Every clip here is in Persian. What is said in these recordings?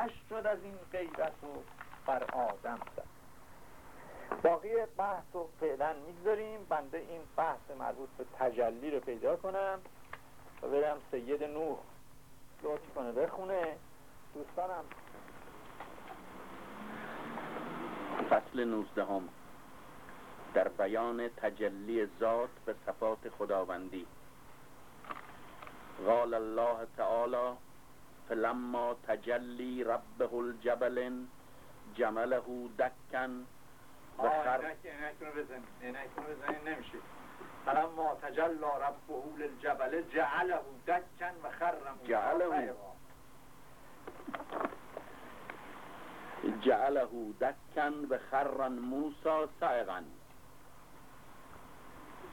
آتش شد از این غیرت و بر آدم زد. باقی بحث رو فعلا می‌گذاریم. بنده این بحث مربوط به تجلی رو پیدا کنم و برم سید نوح. لطف کنه بخونه. دوستانم. فصل نوزدهم. در بیان تجلی ذات به صفات خداوندی. قال الله تعالی فلما تجلی ربه الجبل جمله دکن و خر نمیشه. فلما تجلا ربه للجبل جعله دکن و خر جعله. جعله دکن و خرن موسا سائغن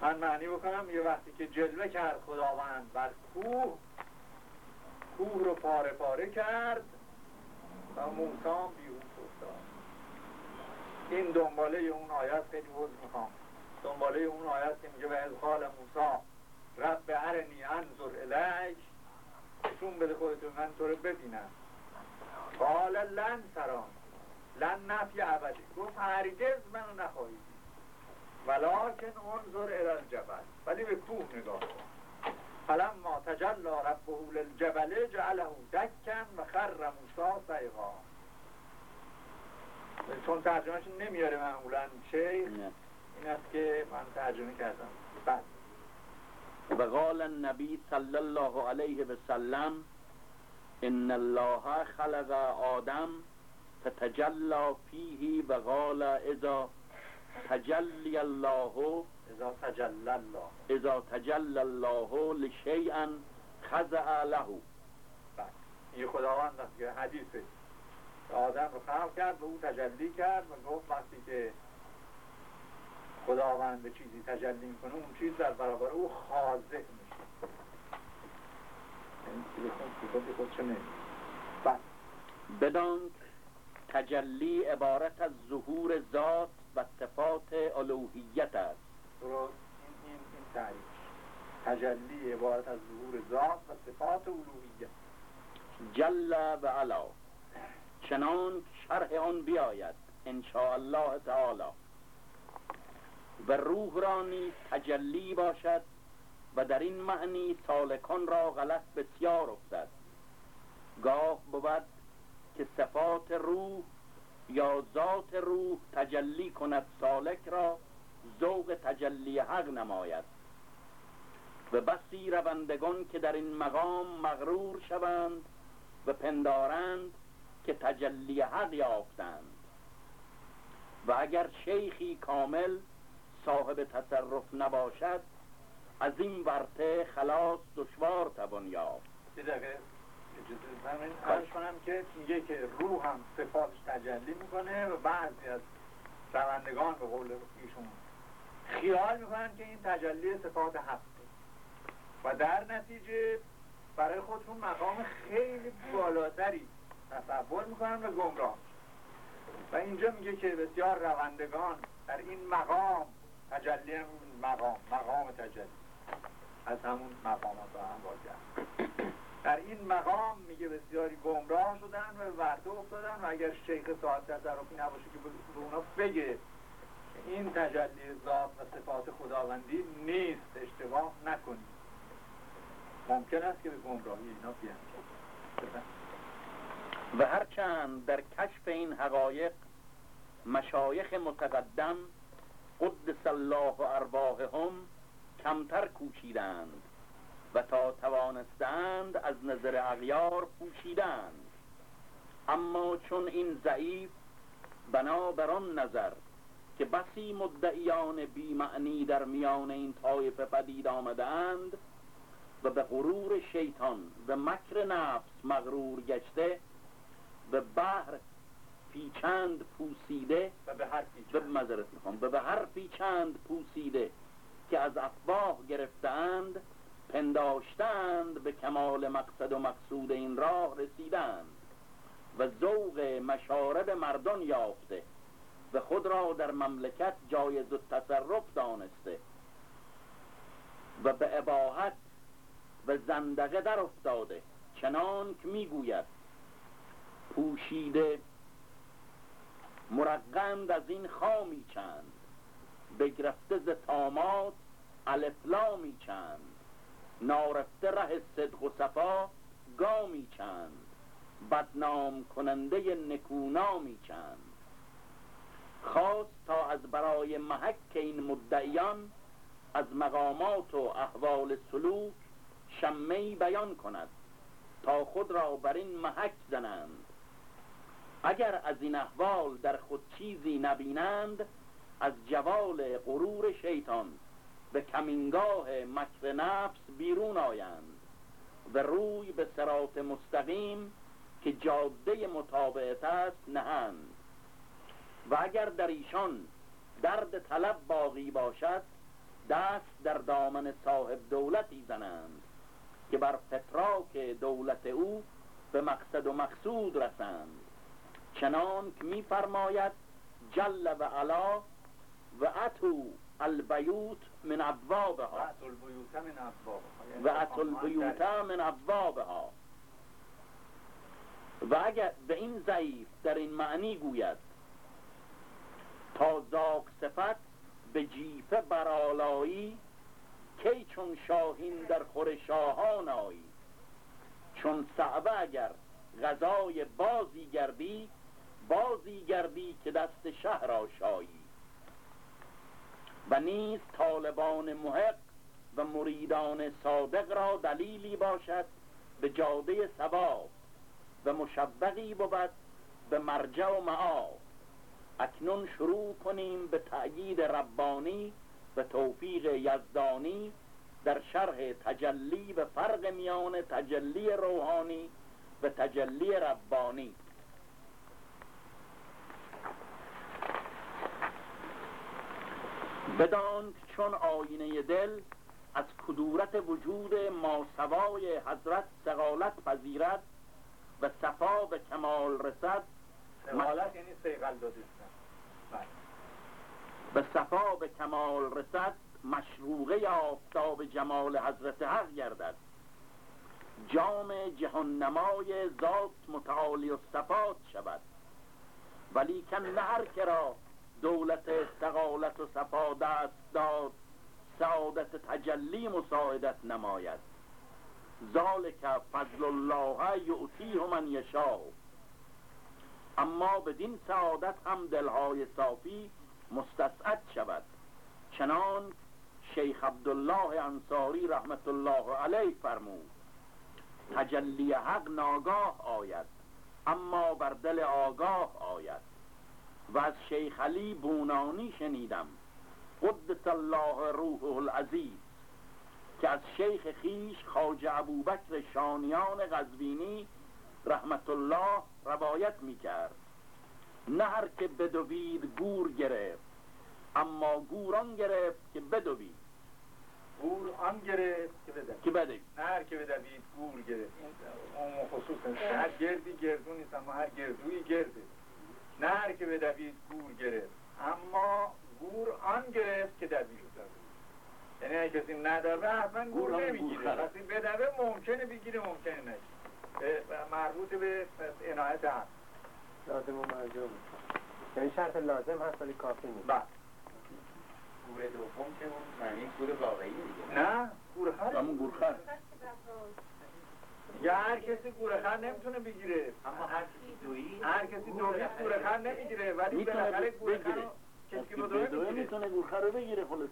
من معنی بکنم یه وقتی که جلوه کرد خداوند بر کوه کوه رو پاره پاره کرد و موسا بیهوش افتاد این دنباله اون آیت خیلی حوض می‌خوام. دنباله اون آیت که میگه به از قال موسا رب ارنی انظر الیک. نشون بده خودتون من تو رو ببینم. قال لن سران لن نفی ابدی. گفت هرگز منو نخواهید ولکن انظر الى الجبل. ولی به کوه نگاه کن. فلما تجلا ربه للجبل جعله دکن و خر موسا سیغا چون ترجمهش نمیاره معمولا شیخ این است که من ترجمه کردم. بعد. و قال النبی صلی الله علیه و سلم ان الله خلق آدم فتجلا فیه و قال اذا تجلی الله اذا تجلی الله. اذا تجلی الله لشیئا خضع له. بله. این خداوند است که حدیثه آدم رو خلق کرد و او تجلی کرد و گفت وقتی که خداوند به چیزی تجلی می‌کنه اون چیز در برابر او خاضع میشه. بله. بدان تجلی عبارت از ظهور ذات و صفات الوهیت است. این این تعریف. تجلی عبارت از ظهور ذات و صفات الوهیت. جل و علا. چنان شرح آن بیاید ان الله تعالی. و روح را نیز تجلی باشد و در این معنی سالکان را غلط بسیار افتد. گاه بود که صفات روح یا ذات روح تجلی کند سالک را ذوق تجلی حق نماید. و بسی روندگان که در این مقام مغرور شوند و پندارند که تجلی حق یافتند. و اگر شیخی کامل صاحب تصرف نباشد از این ورته خلاص دشوار توان یافت. من کنم که میگه که روح هم صفاتش تجلی می‌کنه و بعضی از روندگان به قول ایشون خیال می‌کنن که این تجلی صفات هسته و در نتیجه برای خودشون مقام خیلی بالاتری تصور می‌کنن و گمراه. و اینجا میگه که بسیار روندگان در این مقام تجلی هم مقام مقام تجلی. از همون مقامات رو هم در این مقام میگه بسیاری گمراه شدن و ورده افتادن و اگر شیخ ساعت تصرفی نباشه که به اونا بگه این تجلی ذات و صفات خداوندی نیست اشتباه نکنید. ممکن است که به گمراهی اینا بیان و هرچند در کشف این حقایق مشایخ متقدم قدس الله و ارواحهم کمتر کوشیدند و تا توانستند از نظر اغیار پوشیدند. اما چون این ضعیف بنا بر آن نظر که بسی مدعیان بیمعنی در میان این طایفه پدید آمدند و به غرور شیطان و مکر نفس مغرور گشته و بحر پیچند پوسیده و به هر پیچند. و به هر پیچند پوسیده که از افواه گرفتند پنداشتند به کمال مقصد و مقصود این راه رسیدند و ذوق مشارب مردان یافته. خود را در مملکت جایز و تصرف دانسته و به اباحت و زندقه در افتاده چنان که می‌گوید پوشیده مرقند از این خامی چند بگرفته ز تامات الفلامی چند نارفته ره صدق و صفا گامی چند بدنام کننده نکونامی چند. خواست تا از برای محک این مدعیان از مقامات و احوال سلوک شمی بیان کند تا خود را بر این محک زنند. اگر از این احوال در خود چیزی نبینند از جوال غرور شیطان به کمینگاه مکر نفس بیرون آیند و روی به سرات مستقیم که جاده مطابعت است نهند. و اگر در ایشان درد طلب باقی باشد دست در دامن صاحب دولتی زنند که بر فتراک دولت او به مقصد و مقصود رسند. چنان که میفرماید جل و علا و اتو البیوت من ابوابها. و اتو البیوت من ابوابها. و اگر به این ضعیف در این معنی گوید صفت به جیفه برالایی کی چون شاهین در خور شاهان آیی. چون صعبه اگر غذای بازی گردی بازی گردی که دست شهر آشایی. و نیز طالبان محق و مریدان صادق را دلیلی باشد به جاده ثواب و مشبقی بود به مرجع و معاب. اکنون شروع کنیم به تأیید ربانی و توفیق یزدانی در شرح تجلی و فرق میان تجلی روحانی و تجلی ربانی. بدان چون آینه دل از کدورت وجود ماسوای حضرت سقالت پذیرد و صفا به کمال رسد سقالت یعنی سیقل دادستن به صفا به کمال رسد مشروقه آفتاب جمال حضرت حق گردد. جام جهان نمای ذات متعالی و صفات شود. ولی کن نه هر کرا دولت استقالت و صفا دست داد سعادت تجلی مساعدت نماید. ذالک فضل الله یعطیه من یشاء. اما بدین سعادت هم دلهای صافی مستسعد شود. چنان شیخ عبدالله انصاری رحمت الله علیه فرمود تجلی حق ناگاه آید اما بر دل آگاه آید. و از شیخ علی بونانی شنیدم قدس الله روحه العزیز که از شیخ خیش خاج ابوبکر شانیان غزوینی رحمت الله روایت می‌کرد. نه هر که بدوید گور گرفت اما گوران گرفت که بدوید. گور آن گرفت که بدوید. که بدوید. نه هر که بدوید گور گرفت. اون خصوص هر گردی گردون نیست اما هر گردوی گرده. نه هر که بدوید گور گرفت. اما گور آن گرفت که دوید. یعنی اگه کسی نداره حتما گور نمی‌گیره. وقتی بدوه ممکنه بگیره ممکنه نگیره. مربوط به عنایت هست لازم و مرجوم یعنی شرط لازم هست ولی کافی نیست. بله. گور دوم که اون معنی گور واقعی دیگه. نه گورخر همون گورخر یا هر کسی گورخر نمی‌تونه بگیره. اما هر کسی دویی هر کسی دویی گورخر نمی‌گیره. ولی بالاخره گورخر کسی می‌گیره. می‌تونه گورخر رو بگیره خلاص.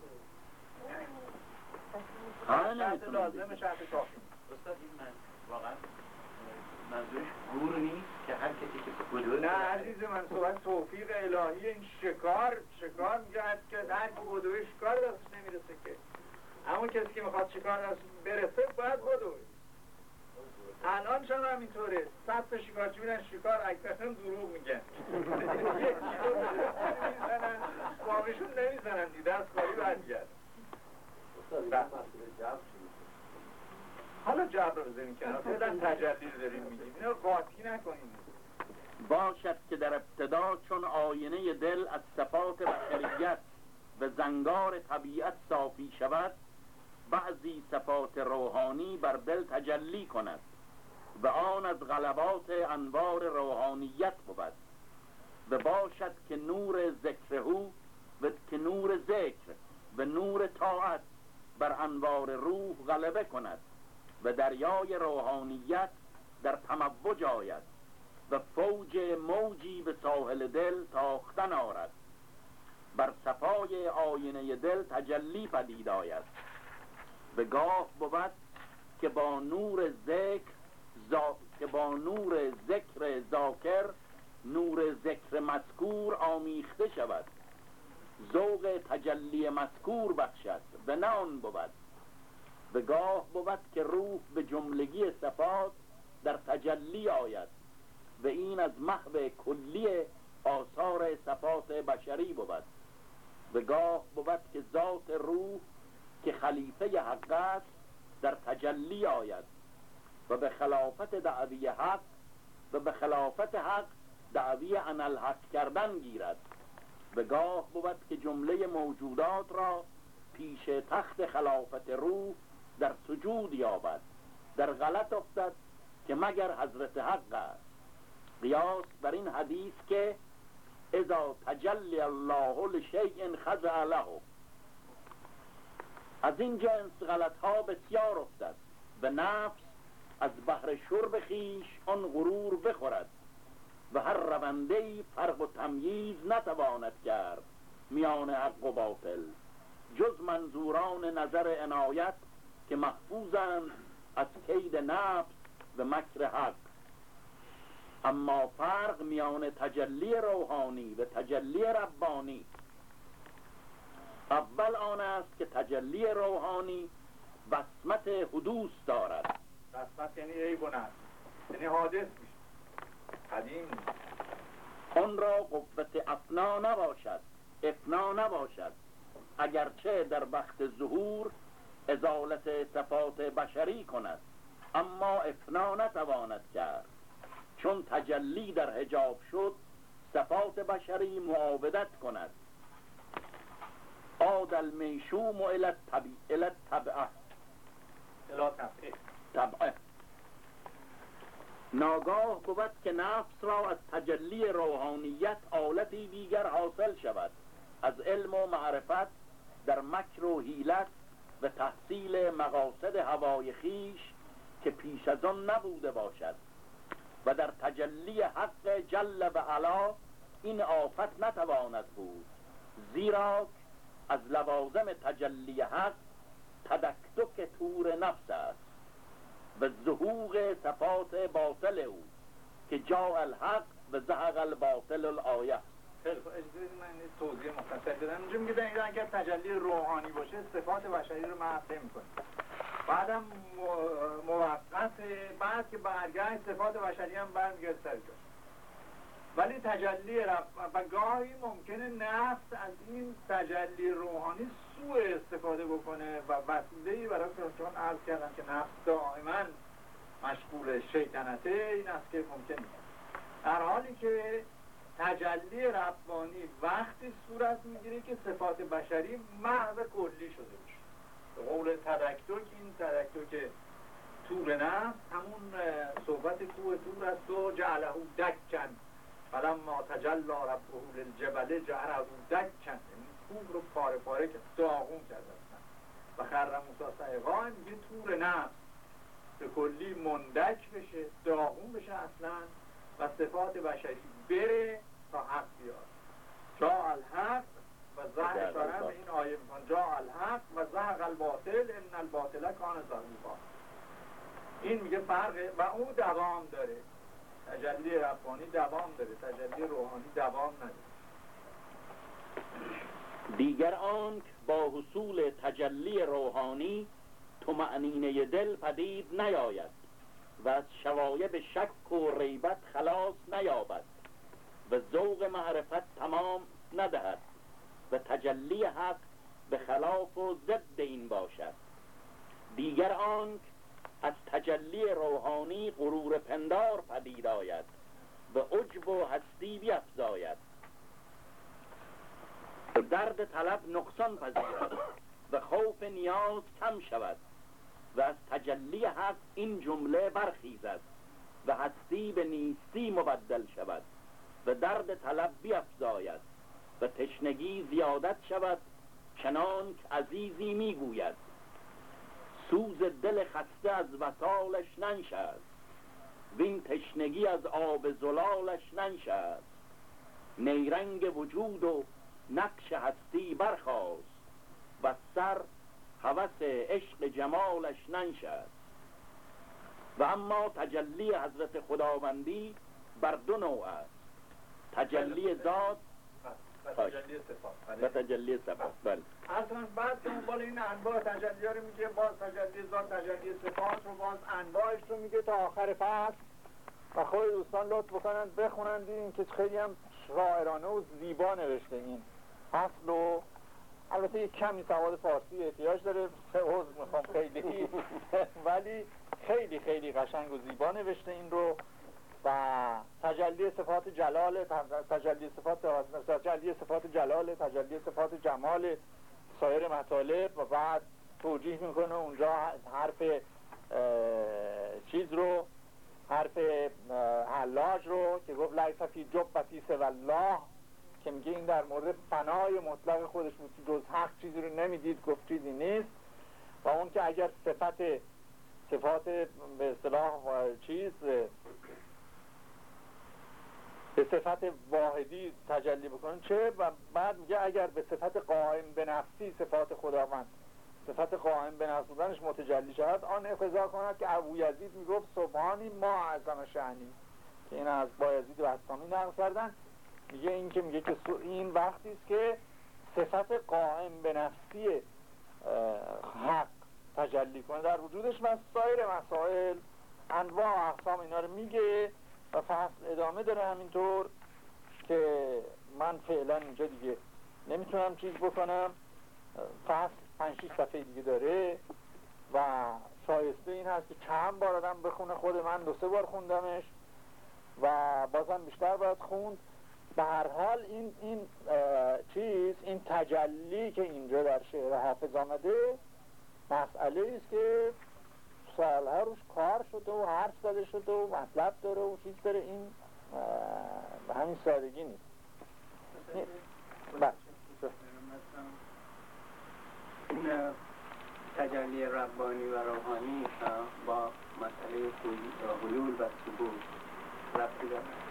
نمی‌تونه لازم. شرط کافی. استاد این من واقعا منظورش گور نیست که هر کسی که بدو نه عزیز من صحبت توفیق الهی این شکار شکار میگه که هر که شکار دستش نمی‌رسه که. همون کسی که می‌خواد شکار دست برسه باید بدوه الان شما همینطوره صد تا شکارچی میرن شکار اکثرا دروغ میگن. باقیشون نمی‌زنن دیده از کاری برگرد حالا جبر رو بزنیم کنار فعلا تجلی داریم میگیم. اینو قاطی نکنیم. باشد که در ابتدا چون آینه دل از صفات بشریت و زنگار طبیعت صافی شود بعضی صفات روحانی بر دل تجلی کند و آن از غلبات انوار روحانیت بود. و باشد که نور ذکرهو و که نور ذکر و نور طاعت بر انوار روح غلبه کند. و دریای روحانیت در تموج آید و فوج موجی به ساحل دل تاختن آرد. بر صفای آینه دل تجلی پدید آید. به گاه بود که با نور ذکر زا... که با نور ذکر ذاکر نور ذکر مذکور آمیخته شود. ذوق تجلی مذکور بخشد و نه آن بود. به گاه بود که روح به جملگی صفات در تجلی آید. و این از محو کلی آثار صفات بشری بود. به گاه بود که ذات روح که خلیفه حق است در تجلی آید. و به خلافت دعوی حق و به خلافت حق دعوی الحق کردن گیرد. به گاه بود که جمله موجودات را پیش تخت خلافت روح در سجود یابد در غلط افتد که مگر حضرت حق است. قیاس بر این حدیث که اذا تجلی الله لشیء خضع له. از این جنس غلط ها بسیار افتد. و نفس از بحر شرب خیش آن غرور بخورد و هر رونده فرق و تمییز نتواند کرد. میان حق و باطل. جز منظوران نظر عنایت که محفوظند از کید نفس و مکر حق. اما فرق میان تجلی روحانی و تجلی ربانی. اول آن است که تجلی روحانی بسمت حدوث دارد. بسمت یعنی و یعنی حادث میشه. قدیم آن را قوت افنا نباشد. افنا نباشد. اگرچه در وقت ظهور ازالت صفات بشری کند اما افنا نتواند کرد. چون تجلی در حجاب شد صفات بشری معاودت کند. آد المیشوم الى التبعه طبعه. ناگاه بود که نفس را از تجلی روحانیت آلتی دیگر حاصل شود. از علم و معرفت در مکر و حیلت و تحصیل مقاصد هوای خیش که پیش از آن نبوده باشد. و در تجلی حق جل و علا این آفت نتواند بود. زیرا از لوازم تجلی حق تدکتک تور نفس است. و ظهور صفات باطل او که جا الحق و زهق الباطل الآیه. خیلی من توضیح مختصر بدم اینجا میگه در اگر تجلی روحانی باشه صفات بشری رو محفظه می‌کنه. بعدم موقت بعد که برگشت صفات بشری هم برمیگرد سر ولی تجلی و گاهی ممکنه نفس از این تجلی روحانی سوء استفاده بکنه و وسیله برای چون عرض کردم که نفس دائما مشغول شیطنته. این است که ممکن در حالی که تجلی ربانی وقتی صورت می‌گیره که صفات بشری محض کلی شده باشه به قول تدکتک این تدکتک تور نفس همون صحبت کوه تور است و جعله دکن. ما تجلا ربه للجبل جعله دکن. کوه رو پاره پاره کرد داغون کرد و خر موسی سعیقا میگه تور نفس به کلی مندک بشه داغون بشه اصلا و صفات بشری بره تا حق بیاد. جا الحق و زهر اشاره به این آیه میکن جا الحق و زهق الباطل ان الباطل کان زهوقا این میگه فرق و او دوام داره. تجلی ربانی دوام داره. تجلی روحانی دوام نداره. دیگر آنک با حصول تجلی روحانی معنینه دل پدید نیاید و از شوایب شک و ریبت خلاص نیابد. و ذوق معرفت تمام ندهد و تجلی حق به خلاف و ضد این باشد. دیگر آنک از تجلی روحانی غرور پندار پدید آید و عجب و هستی بیفزاید. درد طلب نقصان پذیرد و خوف نیاز کم شود و از تجلی حق این جمله برخیزد و هستی به نیستی مبدل شود. و درد طلب بیفزاید و تشنگی زیادت شود چنان که عزیزی می‌گوید. سوز دل خسته از وسالش ننشد وین تشنگی از آب زلالش ننشد نیرنگ وجود و نقش هستی برخواست و سر هوس عشق جمالش ننشد و اما تجلی حضرت خداوندی بر دو نوع است. تجلی ذات. و تجلی صفات. بله. اصلا بعد که اون بالا این انواع تجلی رو میگه باز تجلی ذات تجلی صفات رو باز انواعش رو میگه تا آخر فصل. و خود دوستان لطف بکنن بخونن دیدین که خیلی هم شاعرانه و زیبا نوشته این فصل و البته یک کمی سواد فارسی احتیاج داره. عوض می‌خوام خیلی. ولی خیلی خیلی قشنگ و زیبا نوشته این رو. و تجلی صفات جلال تجلی صفات تجلی صفات جلال تجلی صفات جمال سایر مطالب و بعد توجیه می‌کنه اونجا حرف چیز رو حرف حلاج رو که گفت لیس فی جبتی والله که میگه این در مورد فنای مطلق خودش بود جز حق چیزی رو نمی‌دید گفت چیزی نیست. و اون که اگر صفت صفات به اصطلاح چیز به صفت واحدی تجلی بکنن. چه و بعد میگه اگر به صفت قائم به نفسی صفات خداوند صفت قائم به نفس بودنش متجلی شود آن اقضا کند که ابو یزید می‌گفت سبحانی ما اعظم شعنی که این از بایزید و اسلامی نقل کردن. میگه این که میگه که این وقتی است که صفت قائم به نفسی حق تجلی کنه در وجودش و سایر مسائل انواع اقسام اینا رو میگه. و فصل ادامه داره همینطور که من فعلا اینجا دیگه نمی‌تونم چیز بکنم. فصل پنج صفحه دیگه داره و شایسته این هست که چند بار آدم بخونه خود من دو سه بار خوندمش و بازم بیشتر باید خوند. به هر حال این این چیز این تجلی که اینجا در شعر حافظ آمده مسئله است که سالها روش کار شده و حرف زده شده و مطلب داره و چیز داره. این به همین سادگی نیست. بله. این تجلی ربانی و روحانی با مسئله حلول و ثبوت. ربطی داره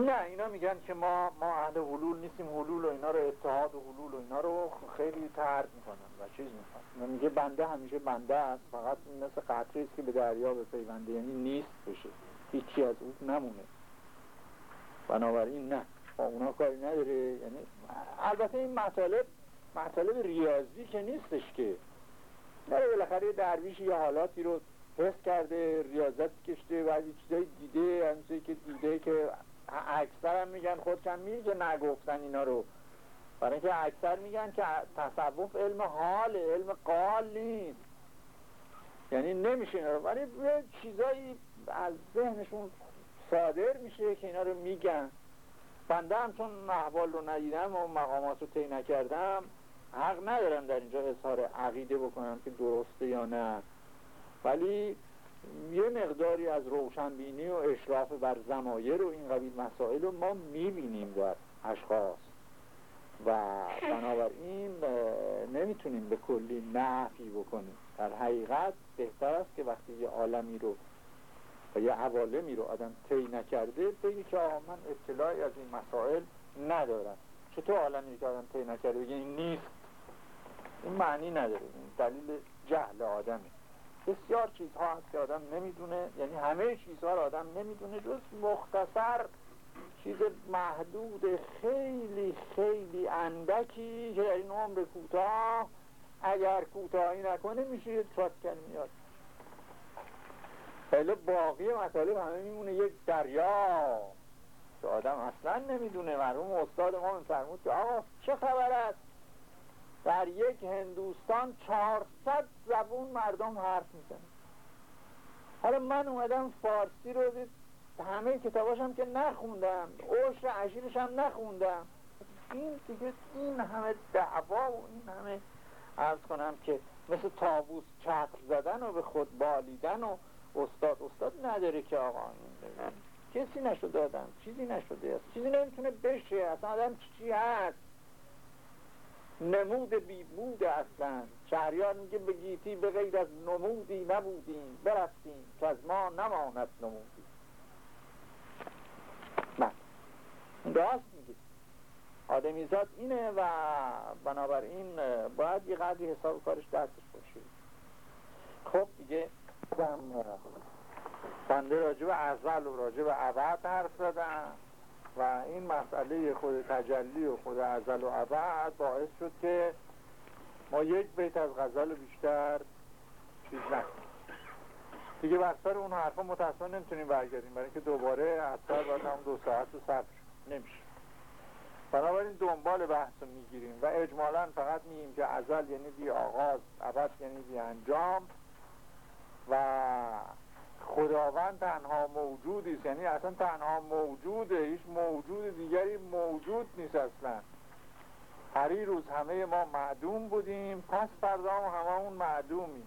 نه اینا میگن که ما ما اهل حلول نیستیم حلول و اینا رو اتحاد و حلول و اینا رو خیلی ترد می‌کنن و چیز می‌کنن. میگه بنده همیشه بنده است فقط مثل قطره است که به دریا به پیونده یعنی نیست بشه. هیچی از او نمونه. بنابراین نه با اونا کاری نداره. یعنی البته این مطالب مطالب ریاضی که نیستش که. داره بالاخره درویش یه حالاتی رو حس کرده ریاضت کشته بعضی چیزایی دیده همچه که دیده که اکثر هم میگن خودشم میگه نگفتن اینا رو. برای اینکه اکثر میگن که تصوف علم حال علم قال نیست یعنی نمیشه اینا رو. ولی چیزایی از ذهنشون صادر میشه که اینا رو میگن. بنده هم چون احوال رو ندیدم و مقامات رو طی نکردم حق ندارم در اینجا اظهار عقیده بکنم که درسته یا نه. ولی یه مقداری از روشنبینی و اشراف بر زمایر و این قبیل مسائل رو ما می‌بینیم در اشخاص. و بنابراین نمی‌تونیم به کلی نفی بکنیم. در حقیقت بهتر است که وقتی یه عالمی رو و یه عوالمی رو آدم طی نکرده بگی که من اطلاعی از این مسائل ندارم. چطور عالمی که آدم طی نکرده؟ بگی این نیست. این معنی نداره. دلیل جهل آدمه. بسیار چیزها هست که آدم نمی‌دونه. یعنی همه چیزها رو آدم نمی‌دونه. جز مختصر چیز محدود خیلی خیلی اندکی که در این عمر کوتاه اگر کوتاهی نکنه میشه یه تراتکن میاد. خیلی باقی مطالب همه میمونه. یک دریا که آدم اصلا نمی‌دونه. مرحوم استاد ما میفرمود که آقا چه خبر است؟ در یک هندوستان چهارصد زبون مردم حرف می‌زنن. حالا من اومدم فارسی رو دید. همه کتاباشم که نخوندم. عشر عشیرش هم نخوندم. این دیگه این همه دعوا و این همه ارز کنم که مثل تابوس چتر زدن و به خود بالیدن و استاد استاد نداره که آقا کسی نشد دادم چیزی نشده. است چیزی نمی‌تونه بشه. اصلا آدم چی هست؟ نمود بی اصلا. شهریار میگه به به غیر از نمودی نبودیم. برفتیم. که از ما نماند نمودی. نه. راست میگه. آدمیزاد اینه و بنابراین باید یه قدری حساب کارش دستش باشه. خب دیگه بنده راجب ازل و راجب عبد حرف زدم. و این مسئله خود تجلی و خود ازل و عبد باعث شد که ما یک بیت از غزل بیشتر چیز نکنیم. دیگه بستر اون حرفا متاسفانه نمی‌تونیم برگردیم برای اینکه دوباره اثر باید هم دو ساعت و صبر نمیشه. بنابراین دنبال بحث رو می‌گیریم و اجمالا فقط میگیم که ازل یعنی بی آغاز عبد یعنی بی انجام و خداوند تنها موجودی است. یعنی اصلا تنها موجوده هیچ موجود دیگری موجود نیست اصلا. هری روز همه ما معدوم بودیم. پس فردا هم هممون معدومیم.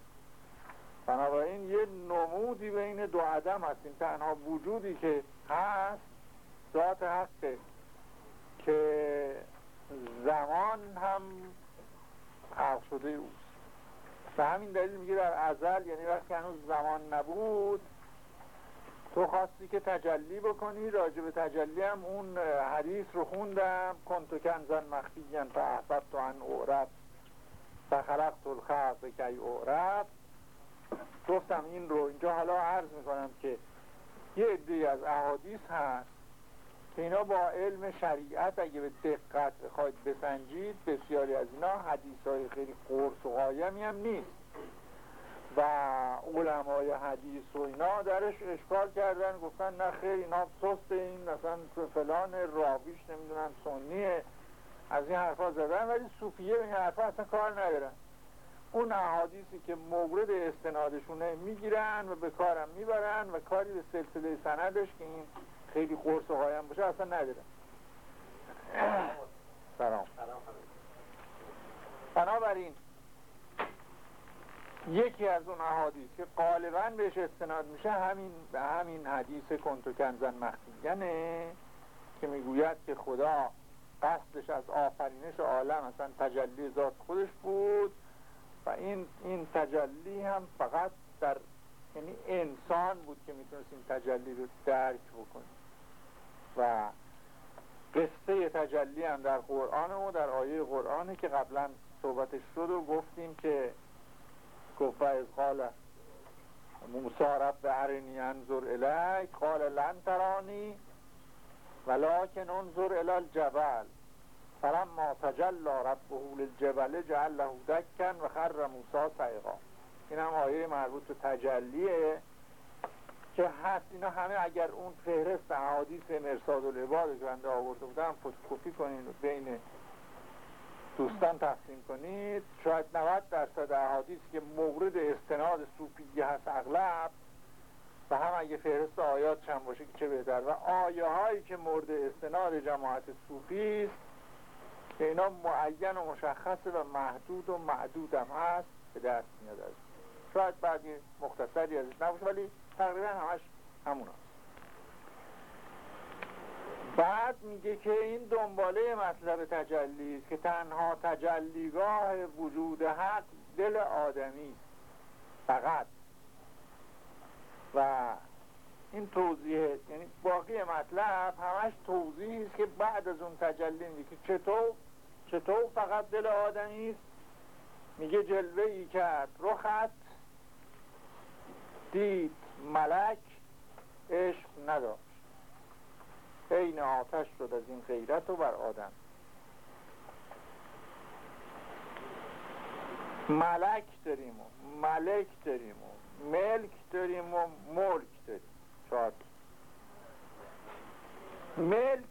بنابراین یه نمودی بین دو عدم هستیم تنها وجودی که هست ذات هسته که زمان هم خلق شده اوست. به همین دلیل میگه در ازل یعنی وقتی هنوز زمان نبود تو خواستی که تجلی بکنی راجع تجلی هم اون حدیث رو خوندم کنتو کنزن مخفیین فاحبت تو ان اعرب فخلقت الخلق کی اعرب گفتم این رو اینجا حالا عرض می‌کنم که یه عده از احادیث هست که اینا با علم شریعت اگه به دقت خواهید بسنجید بسیاری از اینا حدیث های خیلی قرص و قایمی هم نیست. و علمای حدیث و اینا درش اشکال کردن گفتن نه خیر اینا سست این مثلا فلان راویش نمی‌دونم سنیه از این حرفا زدن ولی صوفیه این حرفا اصلا کار ندارن. اون احادیثی که مورد استنادشونه می‌گیرن و به کارم می‌برن و کاری به سلسله سندش که این خیلی قرص و قایم باشه اصلا نداره. سلام. بنابراین یکی از اون احادیث که غالبا بهش استناد میشه همین به همین حدیث کنتو کنزن مخفیگنه که می‌گوید که خدا قصدش از آفرینش عالم اصلا تجلی ذات خودش بود و این این تجلی هم فقط در یعنی انسان بود که می‌تونست این تجلی رو درک بکنه. و قصه تجلی هم در قرآن و در آیه قرآنه که قبلا صحبتش شد و گفتیم که گفت از قال موسی رب ارنی انظر الیک قال لن ترانی ولكن انظر الى الجبل فلما تجلى ربه جعل له دکا و خر موسی سیقا این هم آیه مربوط به تجلیه. که هست اینا همه اگر اون فهرست احادیث مرساد العباد که بنده آورده بودم فتوکپی کنین و بین دوستان تقسیم کنید. شاید 90 درصد احادیث که مورد استناد صوفیه هست اغلب و هم اگه فهرست آیات چند باشه که چه بهتر. و آیه هایی که مورد استناد جماعت صوفی است که اینا معین و مشخصه و محدود و معدود هم هست به دست میاد. از شاید بعدی مختصری ازش نباشه ولی تقریبا همش همون هست. بعد میگه که این دنباله مطلب تجلی است که تنها تجلیگاه وجود حق دل آدمی فقط. و این توضیح یعنی باقی مطلب همش توضیح است که بعد از اون تجلی میگه که چطور چطور فقط دل آدمی است؟ میگه جلوه ای کرد رخت دید. ملک عشق نداشت. عین آتش شد از این غیرت و بر آدم. ملک داریم و ملک داریم و ملک داریم و ملک داریم. چهار ملک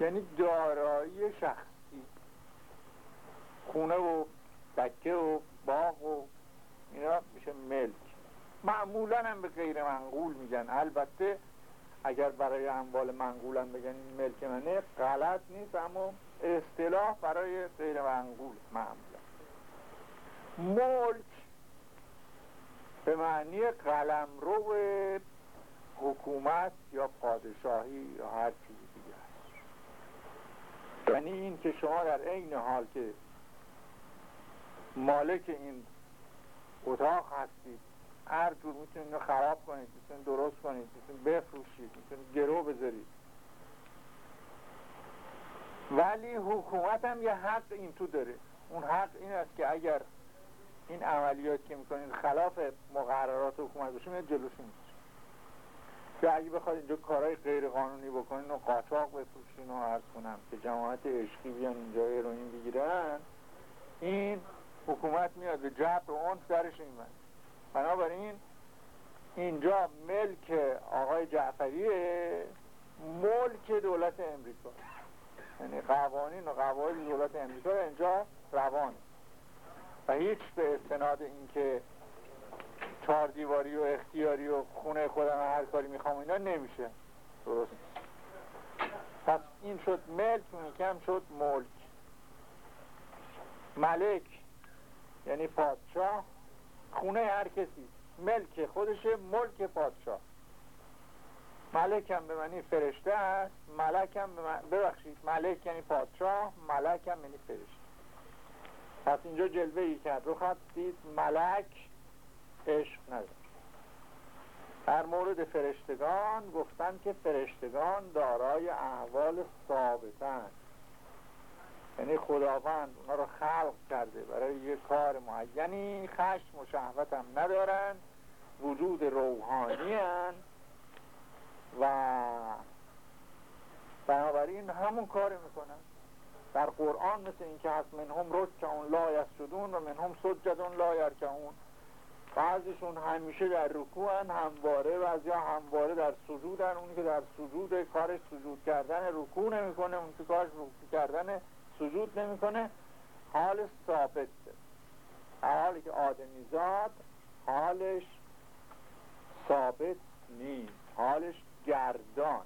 یعنی دارایی شخصی. خونه و دکه و باغ و اینا میشه ملک. معمولا هم به غیر منقول میگن. البته اگر برای اموال منقول هم بگن ملک منه غلط نیست اما اصطلاح برای غیر منقول معمولا. ملک به معنی قلمرو حکومت یا پادشاهی یا هر چیزی دیگه یعنی این که شما در عین حال که مالک این اتاق هستید. هر جور می‌تونید اینو خراب کنید می‌تونید درست کنید می‌تونید بفروشید می‌تونید گرو بذارید. ولی حکومت هم یه حق این تو داره. اون حق این است که اگر این عملیات که می‌کنید خلاف مقررات حکومت باشه میاد جلوش می‌گیره که اگه بخواد اینجا کارهای غیر قانونی بکنین و قاچاق بفروشین و عرض کنم که جماعت عشقی بیان اینجا ایروین بگیرن این حکومت میاد به جبر و اونس درش این بنابراین اینجا ملک آقای جعفریه ملک دولت امریکا. یعنی قوانین و قواعد دولت امریکا اینجا روانه و هیچ به استناد اینکه چهار دیواری و اختیاری و خونه خودم هر کاری می‌خوام اینا نمیشه. درست. پس این شد ملک میکم شد ملک. ملک. یعنی پادشاه خونه هر کسی ملک خودشه ملک پادشاه. ملکم به معنی فرشته است ملکم به من... ببخشید ملک یعنی پادشاه ملکم یعنی فرشته. پس اینجا جلوه ای کرد. رو خط دید ملک عشق نداره. در مورد فرشتگان گفتن که فرشتگان دارای احوال ثابتن. یعنی خداوند اونا رو خلق کرده برای یه کار معینی خشم و شهوت هم ندارن وجود روحانی هن و بنابراین همون کار می‌کنن. در قرآن مثل این که هست منهم رکعون لا یسجدون و منهم سجدون لا یرکعون بعضیشون همیشه در رکوع هن همواره بعضی همواره در سجودن اونی که در سجود کارش سجود کردن رکوع نمی‌کنه اون که کارش رکوع کردن سجود نمی‌کنه حال ثابت حالی که آدمی زاد حالش ثابت نیست. حالش گردان.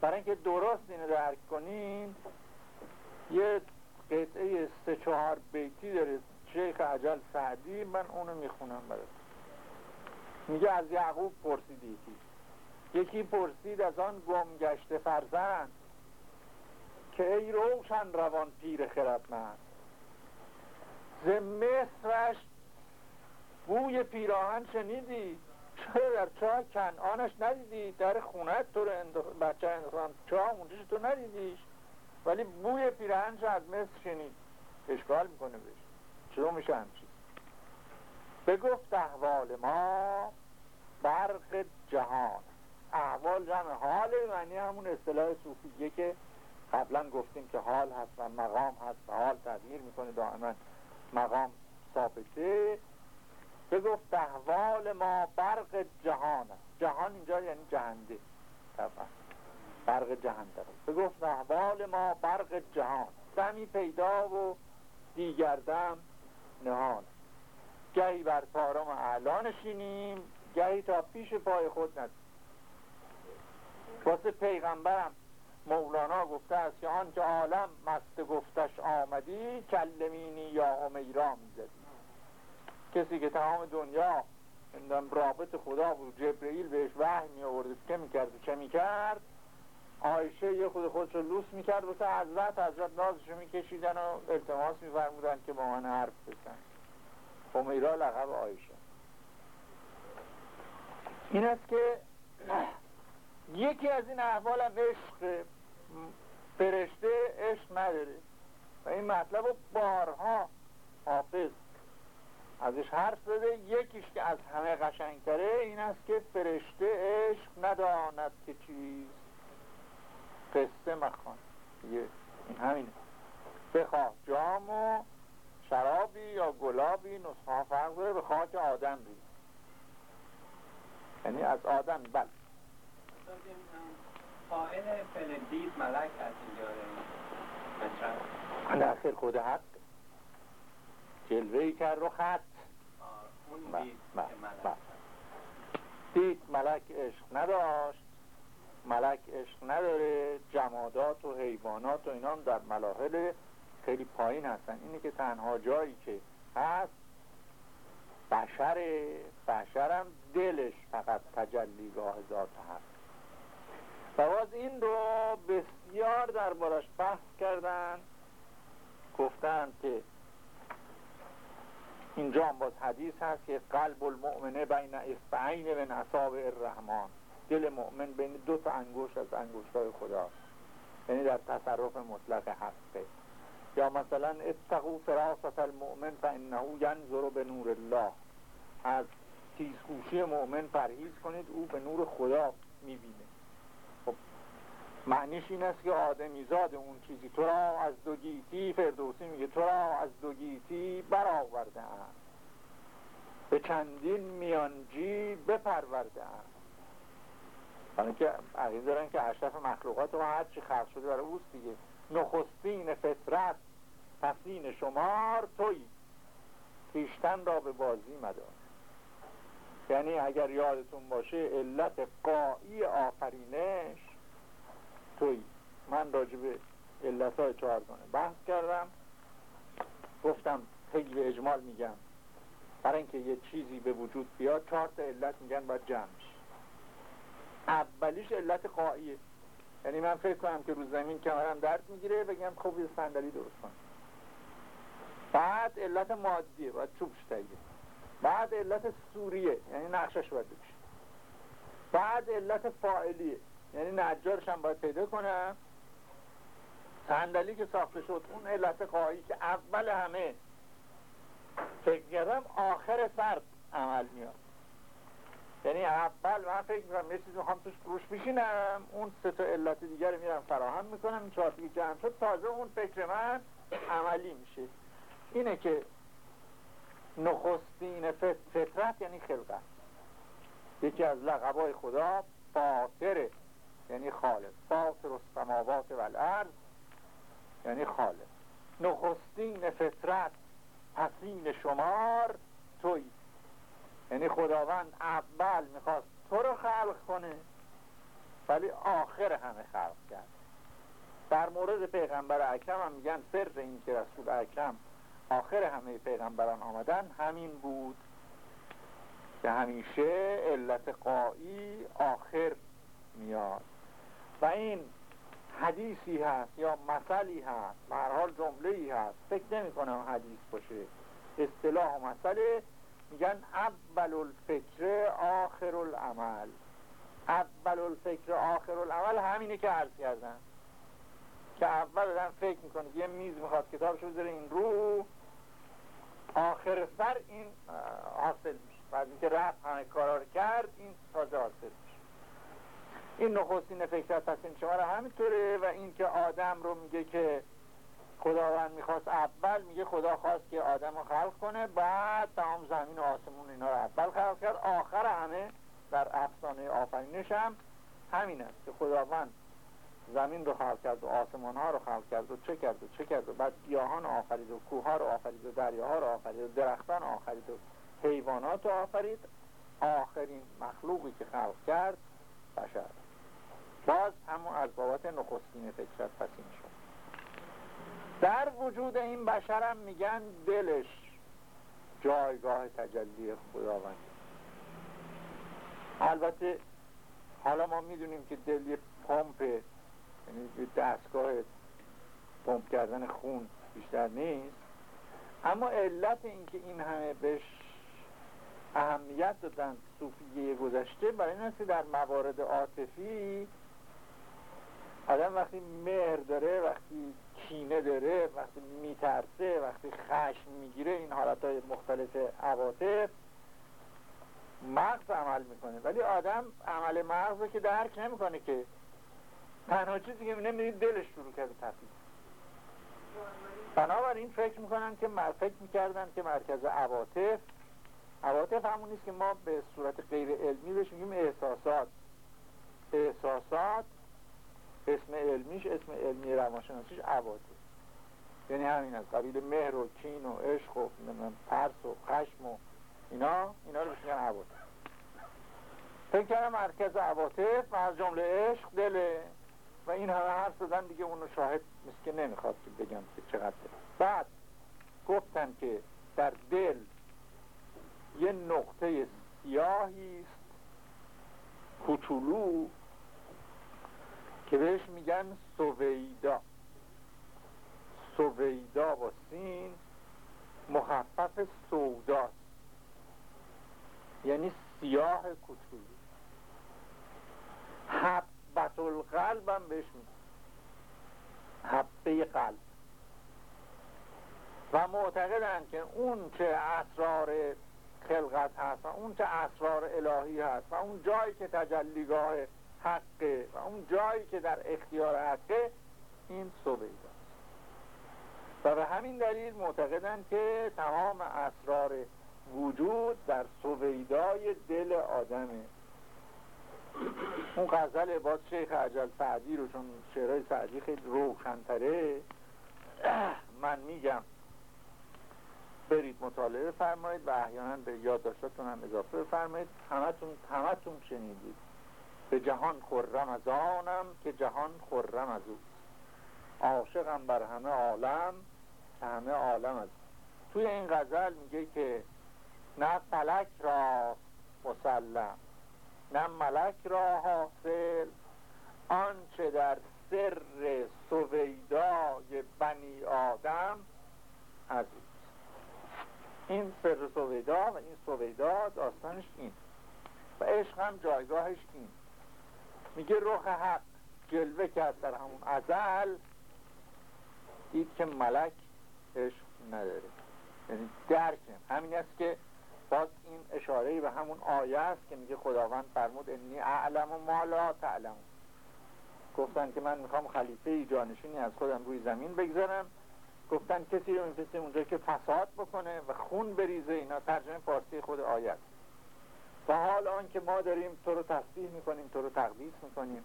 برای اینکه درست اینو درک کنین یه قطعه سه چهار بیتی داره. شیخ عجل سعدی من اونو می‌خونم برات. میگه از یعقوب پرسیدی یکی پرسید از آن گمگشته فرزند که ای روشن روان پیر خردمند ز مصرش بوی پیراهن شنیدی؟ چرا در چاه کنعانش ندیدی؟ در خونت تو رو بچه انداختن چاه اونجاش تو ندیدیش؟ ولی بوی پیراهنش از مصر شنید. اشکال می‌کنه بهش. چرا میشه همچی بگفت احوال ما برق جهان. احوال جمع حال معنی همون اصطلاح صوفیه که قبلا گفتیم که حال هست و مقام هست و حال تغییر می‌کنه. دائما مقام ثابته. بگفت احوال ما برق جهان جهان اینجا یعنی جهنده. طبعا. برق جهنده بگفت احوال ما برق جهان دمی پیدا و دیگر دم نهان گهی بر تارم اعلا نشینیم گهی تا پیش پای خود ند واسه پیغمبرم. مولانا گفته است که آن که عالم مست گفتش آمدی کلمینی یا همیرا می‌زدی. کسی که تمام دنیا رابط خدا بود جبرئیل بهش وحی می آورد چه می‌کرد و چه می‌کرد؟ آیشه یه خود خودش رو لوس می‌کرد واسه حضرت حضرت نازش میکشیدن و التماس میفرمودن که با من حرف بزن. همیرا لقب آیشه این است که یکی از این احوال هم عشق فرشته عشق نداره. و این مطلب رو بارها حافظ ازش حرف زده. یکیش که از همه قشنگتره این است که فرشته عشق نداند که چیز. قصه مخوان. این همینه. بخواه جام و شرابی یا گلابی نسخه فرق داره. به خاک آدم بید یعنی از آدم بله. قائل فلدیز ملک از اینجا مطرح. اخیر خود حق. جلوه کرد رو خط اون بله، دید بله، ملک بله. دید ملک عشق نداشت. ملک عشق نداره. جمادات و حیوانات و اینا هم در ملاحل خیلی پایین هستن. اینه که تنها جایی که هست بشر بشرم دلش فقط تجلیگاه ذات هست. و باز این رو بسیار دربارش بحث کردن. گفتن که اینجا هم باز حدیث هست که قلب المؤمنه بین اصبعین من اصابع الرحمن. دل مؤمن بین دو تا انگشت از انگشتای خدا. یعنی در تصرف مطلق حقه یا مثلا اتقو فراست المؤمن فانه ینظر به نور الله. از تیزگوشی مؤمن پرهیز کنید او به نور خدا می‌بینه. معنیش این است که آدمیزاد اون چیزی. تو را از دو گیتی فردوسی میگه تو را از دو گیتی برآورده به چندین میانجی بپرورده برای که عقیده دارن که اشرف مخلوقات و هر چی خلق شده برای اوست دیگه. نخستین فطرت پسین شمار توی خیشتن را به بازی مدار. یعنی اگر یادتون باشه علت قایی آفرینش توی. من راجع به علت های چهارگانه بحث کردم. گفتم خیلی به اجمال میگم برای اینکه یه چیزی به وجود بیاد چهار تا علت میگن باید جمع اولیش علت قاییه یعنی من فکر کنم که رو زمین کمرم درد می‌گیره بگم خب یه صندلی درست کنم بعد علت مادیه باید چوبش تهیه بعد علت سوریه یعنی نقشش باید بشه. بعد علت فاعلیه. یعنی نجارش هم باید پیدا کنم. صندلی که ساخته شد اون علت قایی که اول همه. فکر کردم آخر فرد عمل میاد. یعنی اول من فکر می‌کنم یه چیزی می‌خوام توش روش بشینم. اون سه تا علت دیگر میرم فراهم می‌کنم. این چهار جمع شد تازه اون فکر من عملی میشه. اینه که نخستین فطرت یعنی خلقت. یکی از لقبای خدا فاطره. یعنی خالق فاطر السماوات و الارض یعنی خالق نخستین فطرت پسین شمار توی. یعنی خداوند اول می‌خواست تو رو خلق کنه ولی آخر همه خلق کرد. در مورد پیغمبر اکرم هم میگن سر این که رسول اکرم آخر همه پیغمبران آمدن همین بود. که همیشه علت قایی آخر میاد. و این حدیثی هست یا مثلی هست به هر حال جمله ای هست. فکر نمی کنم حدیث باشه. اصطلاح و مسئله میگن اول الفکر آخر العمل اول الفکر آخر العمل همینه که عرض کردن که اول دادن فکر می‌کنه یه میز می‌خواد کتابشو بذاره این رو آخر سر این حاصل میشه. بعد اینکه رفت همه کارا رو کرد این تازه حاصل میشه. این نخستین فکر پس این شما همینطوره و این که آدم رو میگه که خداوند می‌خواست اول میگه خدا خواست که آدم رو خلق کنه بعد تمام زمین و آسمون اینا رو اول خلق کرد آخر همه در افسانه آفرینش هم همین است که خداوند زمین رو خلق کرد و آسمان ها رو خلق کرد و چه کرد و چه کرد و بعد گیاهان آفرید و کوه ها رو آفرید و دریاها رو آفرید و درختان آفرید و حیوانات رو آفرید. آخرین مخلوقی که خلق کرد بشر. باز همون از بابت نخستین فکرت پسین شد. در وجود این بشرم میگن دلش جایگاه تجلی خداوند. البته حالا ما می‌دونیم که دل یه پمپ یعنی دستگاه پمپ کردن خون بیشتر نیست. اما علت اینکه این همه بهش اهمیت دادن صوفیه گذشته برای این در موارد عاطفی آدم وقتی مهر داره وقتی کینه داره وقتی میترسه وقتی خشم می‌گیره این حالت های مختلف عواطف مغز عمل می‌کنه. ولی آدم عمل مغز رو که درک نمی‌کنه که تنها چیزی که نمی‌دید دلش شروع کرده تفید بنابراین فکر می‌کنن که فکر می‌کردن که مرکز عواطف عواطف همون نیست که ما به صورت غیر علمی بهش میگیم احساسات. احساسات اسم علمیش اسم علمی روانشناسیش عواطف یعنی همین از قبیل مهر و کین و عشق و ترس و خشم و اینا اینا رو بشنگن عواطف فکر کردم مرکز عواطف و از جمله عشق دله. و این همه حرف دادن دیگه اونو شاهد مثل که نمی‌خواد که بگم که چقدر بعد گفتن که در دل یه نقطه سیاهی است. کوچولو که بهش میگن سویدا. سویدا با سین مخفف سوداست. یعنی سیاه کوچولو. حبت القلب هم بهش میگن. حبه قلب و معتقدن که اون که اسرار خلقت هست و اون که اسرار الهی هست و اون جایی که تجلیگاه حقه. و اون جایی که در اختیار حقه این سویدا و به همین دلیل معتقدن که تمام اسرار وجود در سویدای دل آدمه اون غزل باز شیخ عجل سعدی رو چون شعرهای سعدی خیلی روشنتره من میگم. برید مطالعه فرمایید و احیانا به یادداشتاتون هم اضافه فرمایید همتون همتون شنیدید. به جهان خرم از آنم که جهان خرم از او. عاشقم بر همه عالم همه عالم از توی این غزل میگه که نه فلک را مسلم نه ملک را حاصل آنچه در سر سویدای بنی آدم از این سر سویدا و این سویدا داستانش این. و عشق هم جایگاهش این. میگه رخ حق جلوه کرد در همون. ازل دید که ملک عشق نداره. یعنی درکه. همین است که باز این اشاره به همون آیه است که میگه خداوند فرمود انی اعلم و ما لا تعلم. گفتن که من می‌خوام خلیفه جانشینی از خودم روی زمین بگذارم. گفتن کسی رو میفرسته اونجا که فساد بکنه و خون بریزه اینا ترجمه فارسی خود آیت و حال آن که ما داریم تو رو تسبیح می‌کنیم تو رو تقدیس می‌کنیم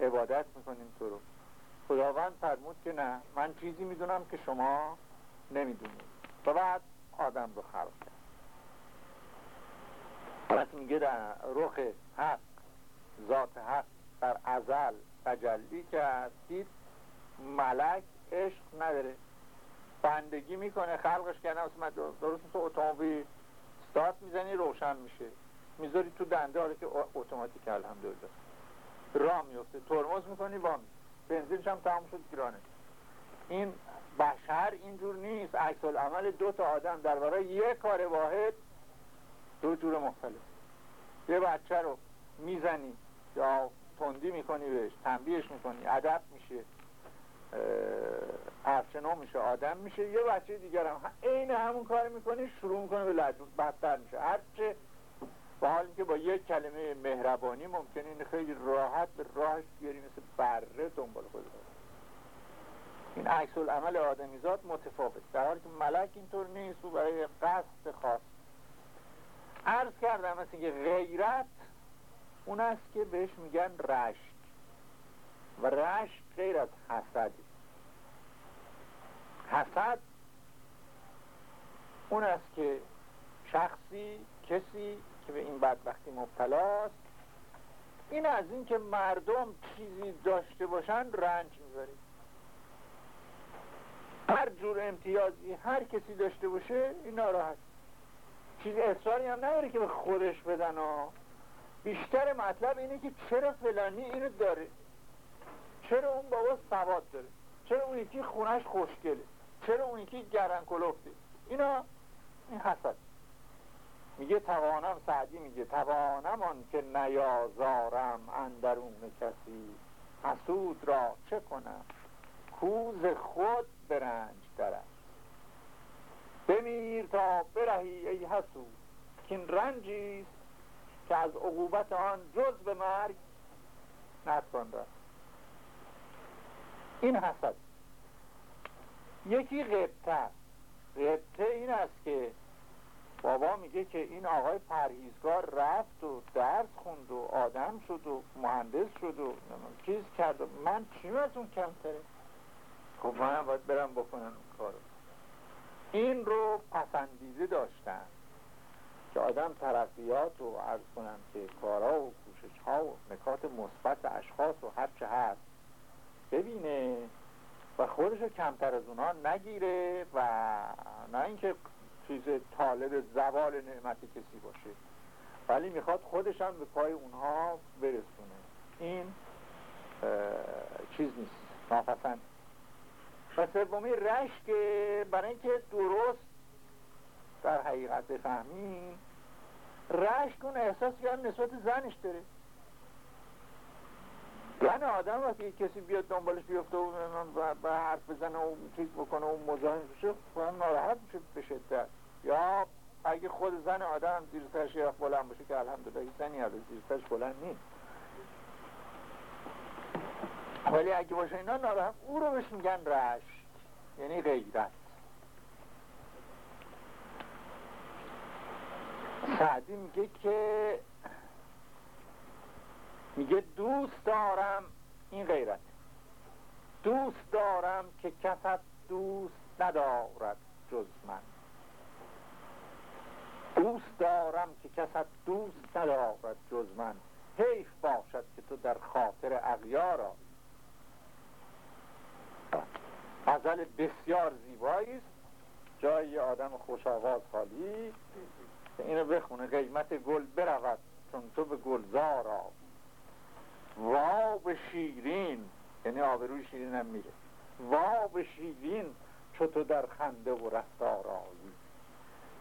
عبادت می‌کنیم تو رو. خداوند فرمود که نه من چیزی می‌دونم که شما نمی‌دونید. و بعد آدم رو خلق کرد. پس میگه در رخ حق ذات حق در ازل تجلی کرد. دید ملک عشق نداره. بندگی می‌کنه خلقش کنه درست تو اتومبیل. استارت می‌زنی روشن میشه. می‌ذاری تو دنده حالا که اتوماتیک الحمدلله. راه میفته ترمز می‌کنی وام. بنزینش هم تمام شد گرانه این بشر اینجور نیست. عکس عمل دو تا آدم در برای یک کار واحد دو جور مختلف. یه بچه رو می‌زنی یا تندی می‌کنی بهش تنبیهش می‌کنی ادب میشه ارچنو میشه آدم میشه. یه بچه دیگر هم عین همون کار می‌کنی شروع می‌کنه به لجوز بدتر میشه. هرچه با حالی که با یک کلمه مهربانی ممکنه این خیلی راحت به راهش بیاری مثل بره دنبال خود این عکس العمل آدمیزاد متفاوت. در حالی که ملک اینطور نیست و برای قصد خاص. عرض کردم مثل که غیرت اون است که بهش میگن رشت و رشت غیر از حسد. حسد اون است که شخصی کسی که به این بدبختی مبتلاست این از این که مردم چیزی داشته باشن رنج می‌بره. هر جور امتیازی هر کسی داشته باشه این ناراحت. چیز اصراری هم نداره که به خودش بدن و بیشتر مطلب اینه که چرا فلانی اینو داره؟ چرا اون بابا سواد داره؟ چرا اون یکی خونش خوشگله؟ چرا اون یکی گرن اینا این حسد. میگه توانم سعدی میگه توانم آن که نیازارم اندرون کسی حسود را چه کنم؟ کوز خود برنج درم. بمیر تا برهی ای حسود که این رنجیست که از عقوبت آن جز به مرگ نتوان این حسد یکی غبته غبته این است که بابا میگه که این آقای پرهیزگار رفت و درس خوند و آدم شد و مهندس شد و چیز کرد. و من چیم از اون کمتره؟ خب من باید برم بکنم اون کارو. این رو پسندیده داشتن که آدم ترقیات رو عرض کنم که کارا و کوشش ها و نکات مثبت اشخاص و هر چه هست ببینه و خودش رو کمتر از اونها نگیره و نه اینکه چیز طالب زوال نعمت کسی باشه. ولی می‌خواد خودش هم به پای اونها برسونه. این چیز نیست. ناپسند. و سومی رشک برای اینکه درست در حقیقت بفهمیم رشک اون احساس که نسبت زنش داره. زن آدم وقتی کسی بیاد دنبالش بیفته و به حرف بزنه و چیز بکنه و مزاحم بشه ناراحت میشه به شدت. یا اگه خود زن آدم زیر سرش بلند باشه که الحمدلله زنی از زیر سرش بلند نیست. ولی اگه باشه اینا ناراحت او رو بهش میگن رشک یعنی غیرت. سعدی میگه که میگه دوست دارم این غیرت. دوست دارم که کست دوست ندارد جز من. دوست دارم که کست دوست ندارد جز من. حیف باشد که تو در خاطر اغیارا. غزل بسیار زیبایی است. جای آدم خوش آواز خالی. اینو بخونه قیمت گل برود چون تو به گلزار آب وا به شیرین یعنی آبروی شیرین هم میره. وا به شیرین چو تو در خنده و رفتار آیی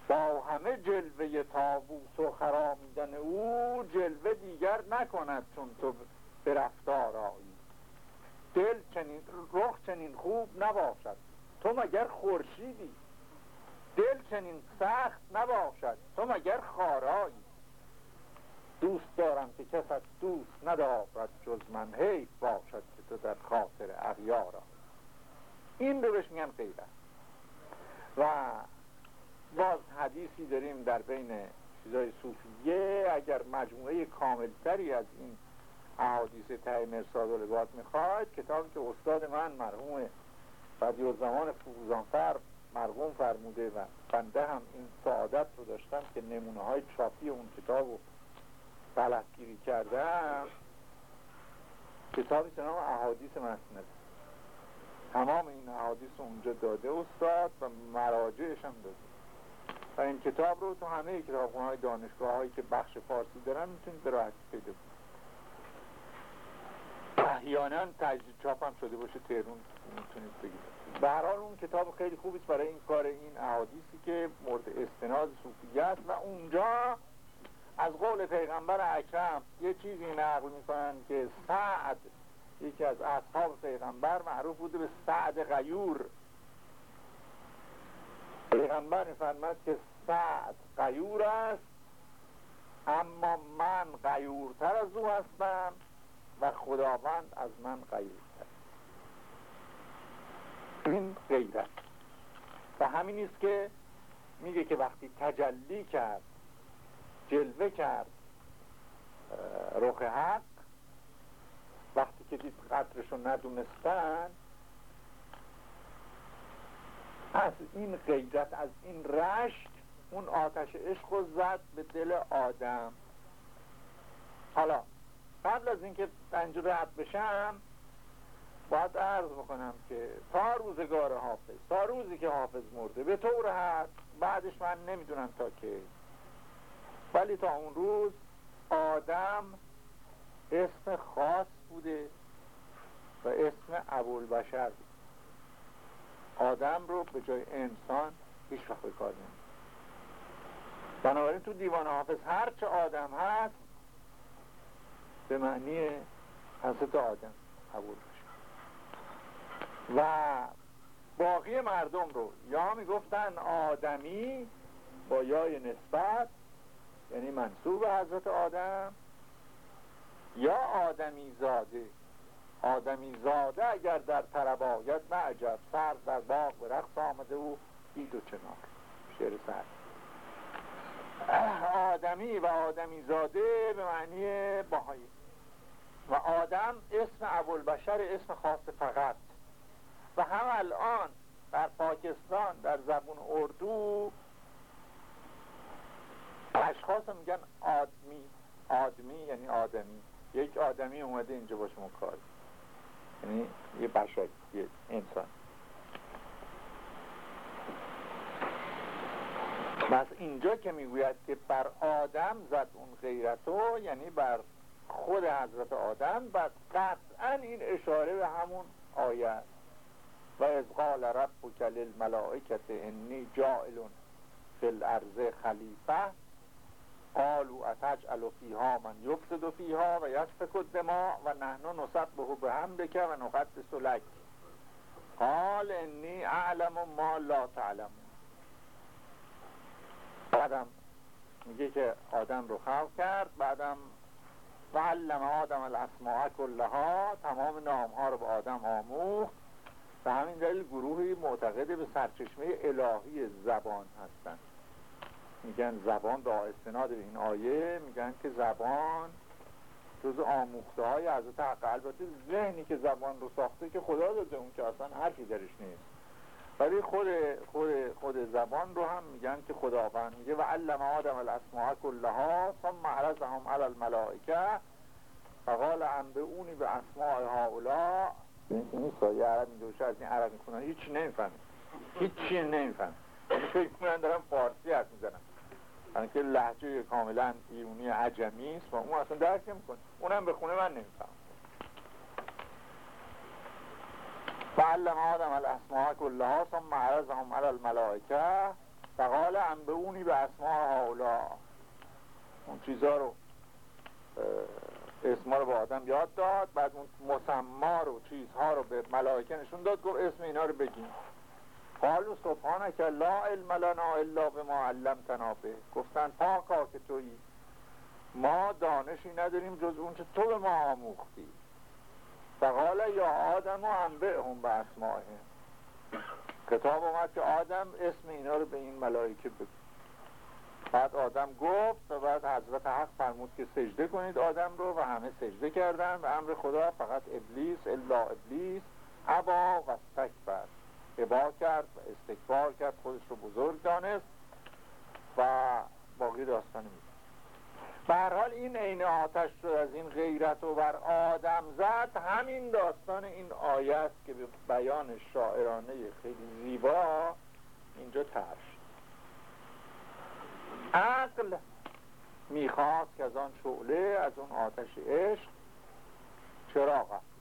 با همه جلوه تابوس و خرامیدن او جلوه دیگر نکند چون تو به رفتار آیی. دل چنین رخ چنین خوب نباشد. تو مگر خورشیدی؟ دل چنین سخت نباشد. تو مگر خارایی؟ دوست دارم که کس دوست ندارد جز من. حیف باشد که تو در خاطر اغیارا این رو بهش میگن و باز حدیثی داریم در بین چیزای صوفیه. اگر مجموعه کاملتری از این احادیث ته مرساد و لباد می‌خواد کتابی که استاد من مرحوم بدی زمان فوزانفر مرحوم فرموده و بنده هم این سعادت رو داشتم که نمونه های چاپی اون کتاب رو بلدگیری کردم. کتابی به نام احادیث مسند تمام این احادیث اونجا داده استاد و مراجعش هم داده. و این کتاب رو تو همه کتابخونه های که بخش فارسی دارن می‌تونید به راحتی پیدا احیانا تجدید چاپ هم شده باشه تهرون می‌تونید بگید. به هر حال اون کتاب خیلی خوبی برای این کار این احادیثی که مورد استناد صوفیت و اونجا از قول پیغمبر اکرم یه چیزی نقل می‌کنن که سعد یکی از اصحاب پیغمبر معروف بوده به سعد غیور. پیغمبر میفرمد که سعد غیور است اما من غیورتر از او هستم و خداوند از من غیورتر این غیرت. و همین است که میگه که وقتی تجلی کرد جلوه کرد رخ حق وقتی که دید قدرشو ندونستن از این غیرت از این رشت اون آتش عشق رو زد به دل آدم. حالا قبل از اینکه اینجور رد بشم باید عرض بکنم که تا روزگار حافظ تا روزی که حافظ مرده به طور حد بعدش من نمی‌دونم تا که ولی تا اون روز آدم اسم خاص بوده و اسم ابوالبشر بود آدم رو به جای انسان هیچ وقت به کار بنابراین تو دیوان حافظ هرچه آدم هست به معنی حضرت آدم قبول و باقی مردم رو یا می‌گفتن آدمی با یای نسبت یعنی منصوب حضرت آدم یا آدمی زاده آدمی زاده اگر در طرب آید نه عجب. سر در باغ به رقص آمده و دید و چنار. شعر سر آدمی و آدمی زاده به معنی باهایی. و آدم اسم ابوالبشر اسم خاص فقط. و هم الان در پاکستان در زبون اردو اشخاص میگن آدمی آدمی یعنی آدمی. یک آدمی اومده اینجا با شما کار یعنی یه بشر یه انسان. بس اینجا که می‌گوید که بر آدم زد اون غیرتو یعنی بر خود حضرت آدم و قطعا این اشاره به همون آیه و از قال ربک للملائکه انی جائل فی الارض خلیفه قالوا اتجعل فیها من یفسد فیها و یسفک الدماء و نحن نسبح بحمدک و نقدس لک قال انی اعلم ما لا تعلمون بعدم میگه که آدم رو خلق کرد بعدم و علم آدم الاسماء کلها تمام نام ها رو به آدم آموخت. به همین دلیل گروهی معتقد به سرچشمه الهی زبان هستند. میگن زبان با استناد به این آیه میگن که زبان جز آموخته های حضرت حق البته ذهنی که زبان رو ساخته که خدا داده اون که اصلا حرفی درش نیست. ولی خود خود خود زبان رو هم میگن که خداوند میگه و علم آدم الاسماء کلها ثم عرضهم علی الملائکه فقال انبئونی به اسماء هؤلاء. این سایه عرب میدوشه از این عرب می‌کنن هیچ نمی‌فهمه. هیچ چی نمی‌فهمه. یعنی فکر کنن دارم فارسی حرف می‌زنم یعنی که لحجه کاملا ایرونی عجمی است و اون اصلا درک نمی‌کنه. اونم به خونه من نمیفهم فعلم آدم الاسماء کلها ثم عرضهم علی الملائکه فقال انبئونی به اسماء هؤلاء اون چیزا رو اسما رو به آدم یاد داد بعد اون مسما رو چیزها رو به ملائکه نشون داد گفت اسم اینا رو بگیم. قالو سبحانک لا علم لنا الا به ما علمتنا به. گفتن پاکا که تویی. ما دانشی نداریم جز اون که تو به ما آموختی. فقال یا آدم و انبه هم به اسمائه. کتاب اومد که آدم اسم اینا رو به این ملائکه بگو. بعد آدم گفت و بعد حضرت حق فرمود که سجده کنید آدم رو و همه سجده کردن و امر خدا فقط ابلیس الا ابلیس ابا و استکبر. ابا کرد استکبار کرد خودش رو بزرگ دانست و باقی داستان میده به حال این عین آتش شد از این غیرت و بر آدم زد. همین داستان این آیه است که به بیان شاعرانه خیلی زیبا اینجا ترش عقل می‌خواست که از آن شعله از اون آتش عشق چراغ افروزد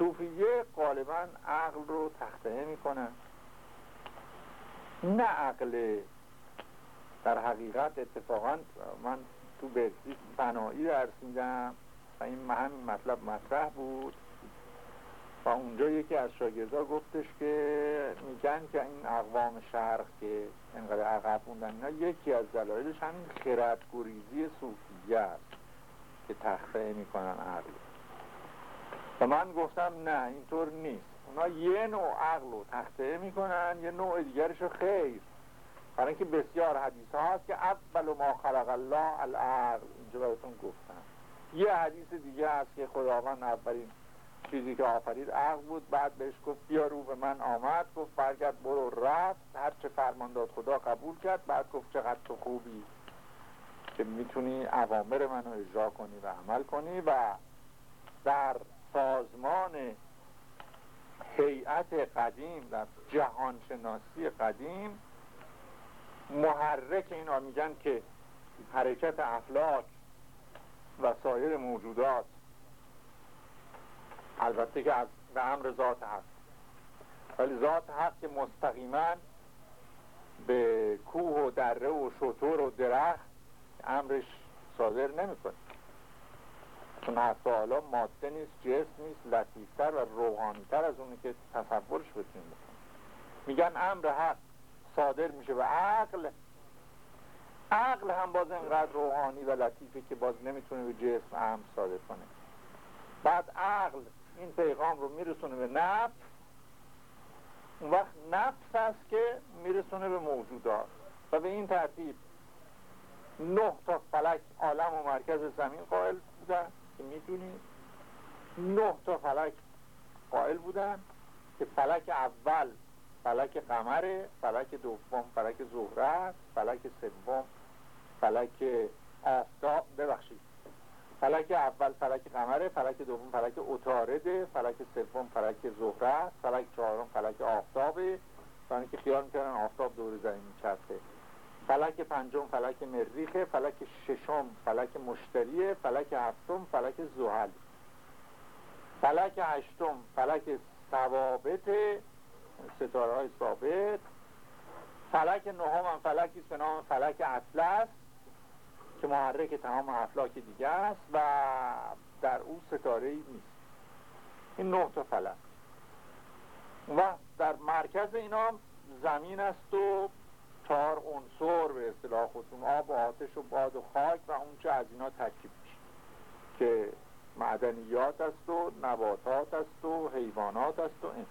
صوفیه غالبا عقل رو تخته می‌کنن نه عقل در حقیقت اتفاقا من تو برسی فنایی درس میدم و این همین مطلب مطرح بود. و اونجا یکی از شاگردا گفتش که میگن که این اقوام شرق که انقدر عقب موندن اینا یکی از دلایلش همین خردگریزی صوفیه است که تخفیه می‌کنن عقل. و من گفتم نه اینطور نیست. اونا یه نوع عقل رو تخته می‌کنن یه نوع دیگرش رو خیر. برای اینکه بسیار حدیث هست که اول ما خلق الله العقل. اینجا براتون گفتم. یه حدیث دیگه هست که خداوند اولین چیزی که آفرید عقل بود بعد بهش گفت بیا رو به من آمد گفت برگرد برو رفت. هر چه فرمان داد خدا قبول کرد بعد گفت چقدر تو خوبی که می‌تونی اوامر منو اجرا کنی و عمل کنی و در سازمان هیئت قدیم در جهانشناسی قدیم محرک اینا میگن که حرکت افلاک و سایر موجودات البته که از به امر ذات حق. ولی ذات حق که مستقیما به کوه و دره و شطور و درخت امرش صادر نمی‌کنه. چون حتی حالا ماده نیست جسم نیست لطیفتر و روحانیتر از اونی که تصورش بتونیم بکنیم. میگن امر حق صادر میشه به عقل عقل هم باز انقدر روحانی و لطیفه که باز نمی‌تونه به جسم هم صادر کنه. بعد عقل این پیغام رو میرسونه به نفس. اون وقت نفس هست که میرسونه به موجودات. و به این ترتیب نه تا فلک عالم و مرکز زمین قائل بودن که می‌دونید نه تا فلک قائل بودن که فلک اول فلک قمره فلک دوم فلک زهره فلک سوم فلک آفتاب ببخشید. فلک اول فلک قمره فلک دوم فلک اتارده فلک سوم فلک زهره فلک چهارم فلک آفتابه. برای که خیال می‌کردن آفتاب دور زمین میچرخه. فلک پنجم فلک مریخه فلک ششم فلک مشتریه فلک هفتم فلک زحل. فلک هشتم فلک ثوابت ستاره های ثابت. فلک نهم هم فلکی به نام فلک اطلس که محرک تمام افلاک دیگه است و در او ستاره ای نیست. این نه تا فلک. و در مرکز اینا زمین است و چهار عنصر به اصطلاح خودتون آب و آتش و باد و خاک و اون چه از اینا ترکیب میشه. که معدنیات است و نباتات است و حیوانات است و انسان.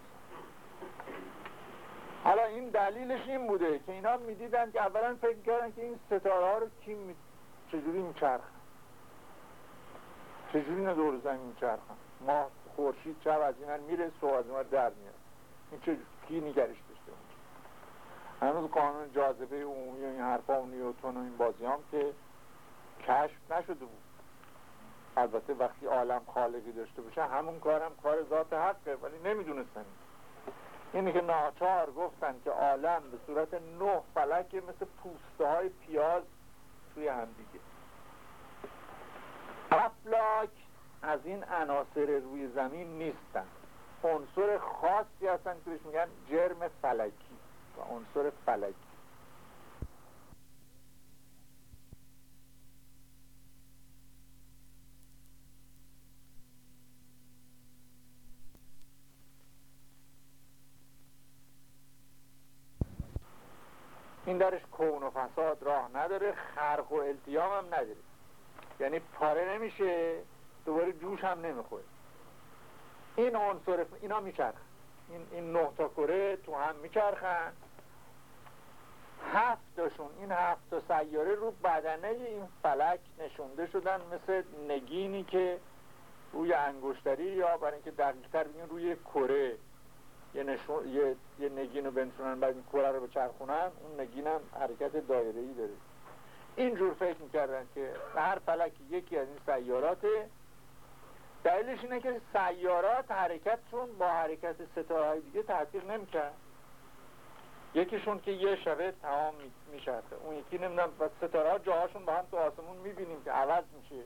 حالا این دلیلش این بوده که اینا می‌دیدن که اولا فکر کردن که این ستاره ها رو کی می... چجوری میچرخن؟ چجوری اینا دور زمین میچرخن؟ ما خورشید چه از این میره سو از در میاد. این چه کی نگرش داشته هنوز قانون جاذبه عمومی و این حرفا و نیوتون و این بازی هم که کشف نشده بود. البته وقتی عالم خالقی داشته باشه همون کارم کار ذات حقه ولی نمی‌دونستن. اینه که ناچار گفتن که عالم به صورت نه فلک مثل پوسته های پیاز توی هم دیگه. افلاک از این عناصر روی زمین نیستن. عنصر خاصی هستن که بهش میگن جرم فلکی. عنصر فلکی این درش کون و فساد راه نداره خرق و التیام هم نداره. یعنی پاره نمیشه دوباره جوش هم نمی‌خوره. این عنصر اینا میچرخ این, این نه تا کره تو هم میچرخن. هفتاشون این هفت سیاره رو بدنه این فلک نشونده شدن مثل نگینی که روی انگشتری یا برای اینکه دقیقتر بگیم روی کره. یه, نشون، یه, یه نگین رو بنشونن بعد این کره رو بچرخونن اون نگین هم حرکت دایره ای داره. اینجور فکر می‌کردن که هر فلکی یکی از این سیاراته. دلیلش اینه که سیارات حرکتشون با حرکت ستاره دیگه تحقیق نمی‌کرد یکیشون که یه شبه تمام میشرده اون یکی نمی‌دونم و ستاره ها جاهاشون با هم تو آسمون می‌بینیم که عوض میشه.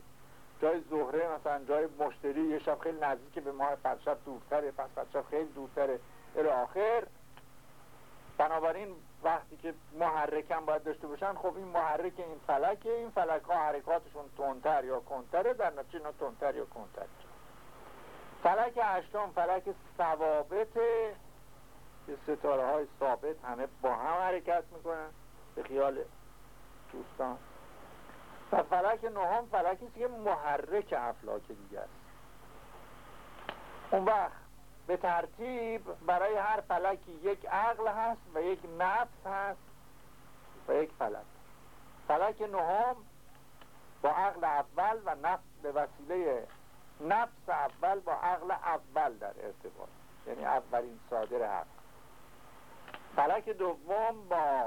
جای زهره مثلا جای مشتری یه شب خیلی نزدیک به ماه شب دورتره پس شب خیلی دورتره. ال آخر. بنابراین وقتی که محرکم باید داشته باشن خب این محرک این فلکه این فلک ها حرکاتشون تندتر یا کنتره در نتیجه اینا تندتر یا کنتر فلک هشتم فلک ثوابت که ستاره های ثابت همه با هم حرکت می‌کنن به خیال دوستان. و فلک نهم فلکی که محرک افلاک دیگه است. اون وقت به ترتیب برای هر فلکی یک عقل هست و یک نفس هست و یک فلک. فلک نهم با عقل اول و نفس به وسیله نفس اول با عقل اول در ارتباط. یعنی اولین صادر عقل. فلک دوم با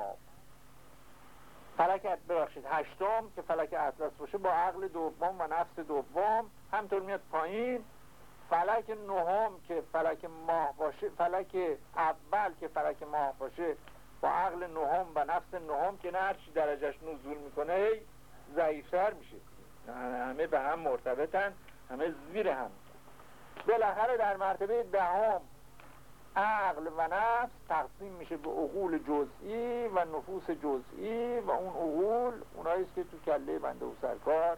فلک ببخشید هشتم که فلک اطلس باشه با عقل دوم و نفس دوم همطور میاد پایین. فلک نهم که فلک ماه باشه فلک اول که فلک ماه باشه با عقل نهم و نفس نهم که نه هرچی درجهش نزول می‌کنه ضعیفتر میشه. همه به هم مرتبطن همه زیر هم. بالاخره در مرتبه دهم عقل و نفس تقسیم میشه به عقول جزئی و نفوس جزئی و اون عقول اوناییست که تو کله بنده و سرکار.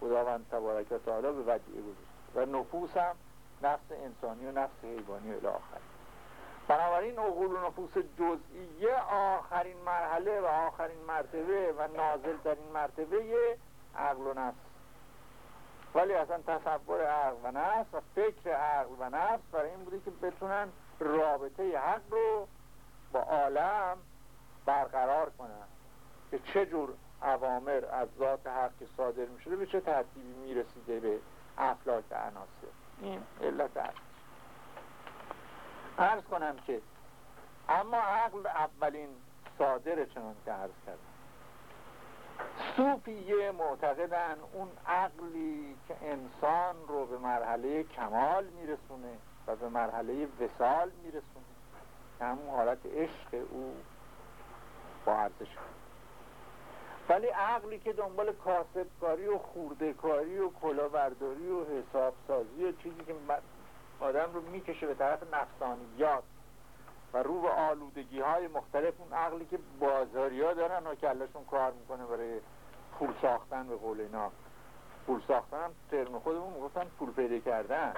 خداوند تبارک و تعالی به ودیعه گذاشت و نفوس هم نفس انسانی و نفس حیوانی و آخر. بنابراین عقول و نفوس جزئیه آخرین مرحله و آخرین مرتبه و نازل در این مرتبه عقل و نفس. ولی اصلا تصور عقل و نفس و فکر عقل و نفس برای این بوده که بتونن رابطه حق رو با عالم برقرار کنن. که چه جور عوامر از ذات حق که صادر می شده به چه ترتیبی می رسیده به افلاک عناصر. این علت هست عرض کنم که اما عقل اولین صادر چنان که عرض کردم. صوفیه معتقدن اون عقلی که انسان رو به مرحله کمال میرسونه و به مرحله وسال میرسونه. که همون حالت عشق او با ارزش. ولی عقلی که دنبال کاسبکاری و خوردهکاری و کلاهبرداری و حسابسازی و چیزی که آدم رو می‌کشه به طرف نفسانیات و رو به آلودگی های مختلف اون عقلی که بازاری ها دارن و کلشون کار می‌کنه برای پول ساختن به قول اینا. پول ساختن هم ترم خودمون می‌گفتن پول پیدا کردن.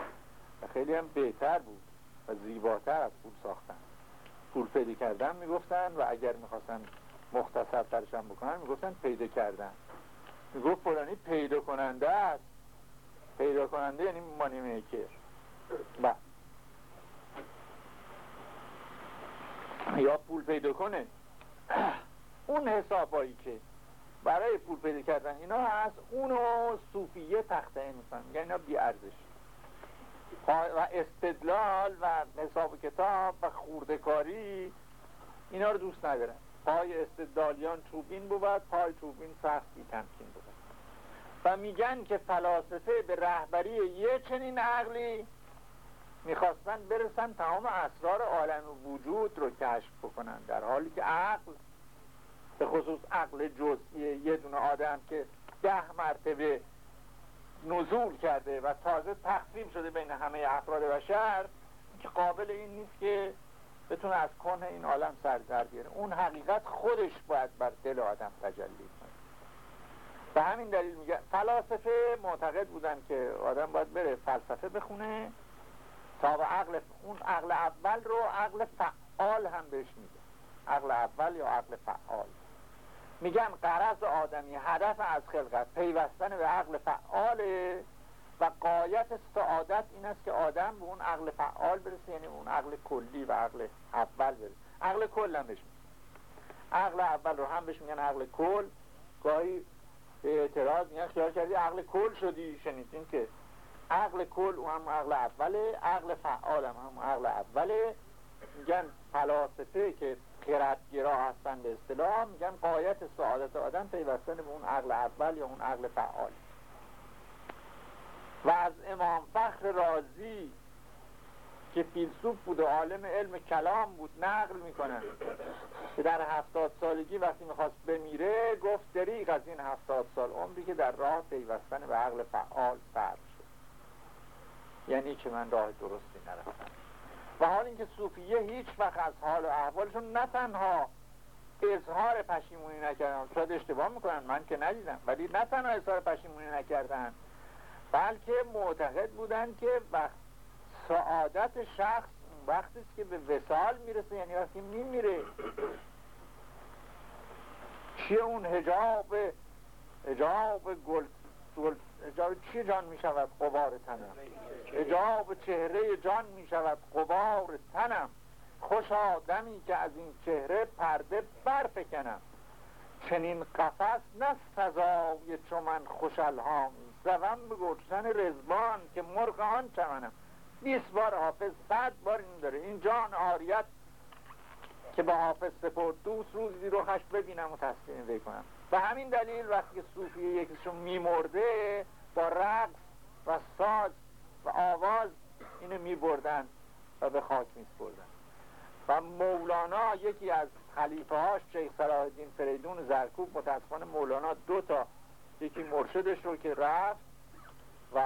و خیلی هم بهتر بود و زیباتر از پول ساختن. پول پیدا کردن می‌گفتن و اگر می‌خواستن مختصر ترشم بکنن می‌گفتن پیدا کردن. می‌گفت فلانی پیدا کننده است. پیدا کننده یعنی مانی میکر بله. یا پول پیدا کنه. اون حسابایی که برای پول پیدا کردن اینا هست اونو صوفیه تخته می‌کنن. میگن اینا بی ارزش. و استدلال و حساب کتاب و خوردکاری اینا رو دوست ندارن. پای استدلالیان چوبین بود پای چوبین سخت بی تمکین بود. و میگن که فلاسفه به رهبری یه چنین عقلی می‌خواستن برسن تمام اسرار عالم وجود رو کشف بکنن در حالی که عقل به خصوص عقل جزئی یه دونه آدم که ده مرتبه نزول کرده و تازه تقسیم شده بین همه افراد بشر که قابل این نیست که بتونه از کنه این عالم سر بیاره. اون حقیقت خودش باید بر دل آدم تجلی کنه. به همین دلیل میگه فلاسفه معتقد بودن که آدم باید بره فلسفه بخونه تا به عقل اون عقل اول رو عقل فعال هم بهش میگه. عقل اول یا عقل فعال؟ میگن قرض آدمی هدف از خلقت پیوستن به عقل فعاله و قایت سعادت این است که آدم به اون عقل فعال برسه یعنی اون عقل کلی و عقل اول برسه. عقل کل هم بهش عقل اول رو هم بهش میگن عقل کل. گاهی اعتراض میگن خیال کردی عقل کل شدی شنیدین که عقل کل او هم عقل اوله عقل فعال هم هم عقل اوله. میگن فلاسفه که خردگرا هستن به اصطلاح میگن قایت سعادت آدم پیوستن به اون عقل اول یا اون عقل فعال. و از امام فخر رازی که فیلسوف بود و عالم علم کلام بود نقل می‌کنن. که در هفتاد سالگی وقتی می‌خواست بمیره گفت دریق از این هفتاد سال عمری که در راه پیوستن به عقل فعال شد. یعنی که من راه درستی نرفتم. و حال اینکه صوفیه هیچ وقت از حال و احوالشون نه تنها اظهار پشیمونی نکردن شاید اشتباه می‌کنن من که ندیدم ولی نه تنها اظهار پشیمونی نکردن بلکه معتقد بودن که وقت سعادت شخص وقتی که به وسال می‌رسه یعنی وقتی میمیره چیه اون هجاب هجاب گل هجاب چی جان می‌شود قبار تنم؟ هجاب چهره جان می‌شود قبار تنم. خوش آدمی که از این چهره پرده برفکنم. چنین قفص نه سزای چو من خوش الهامی زوم به گرسن رزبان که مرغ آن چمنم. بیست بار حافظ صد بار این داره. این جان آریت که با حافظ سپرد دوست روزی رو خش ببینم و تصمیم وی کنم. به همین دلیل وقتی که صوفیه یکیشون میمرده با رقص و ساز و آواز اینو میبردن و به خاک میسپردن. و مولانا یکی از خلیفه هاش شیخ صلاح الدین فریدون زرکوب متاسفانه مولانا دو تا یکی مرشدش رو که رفت و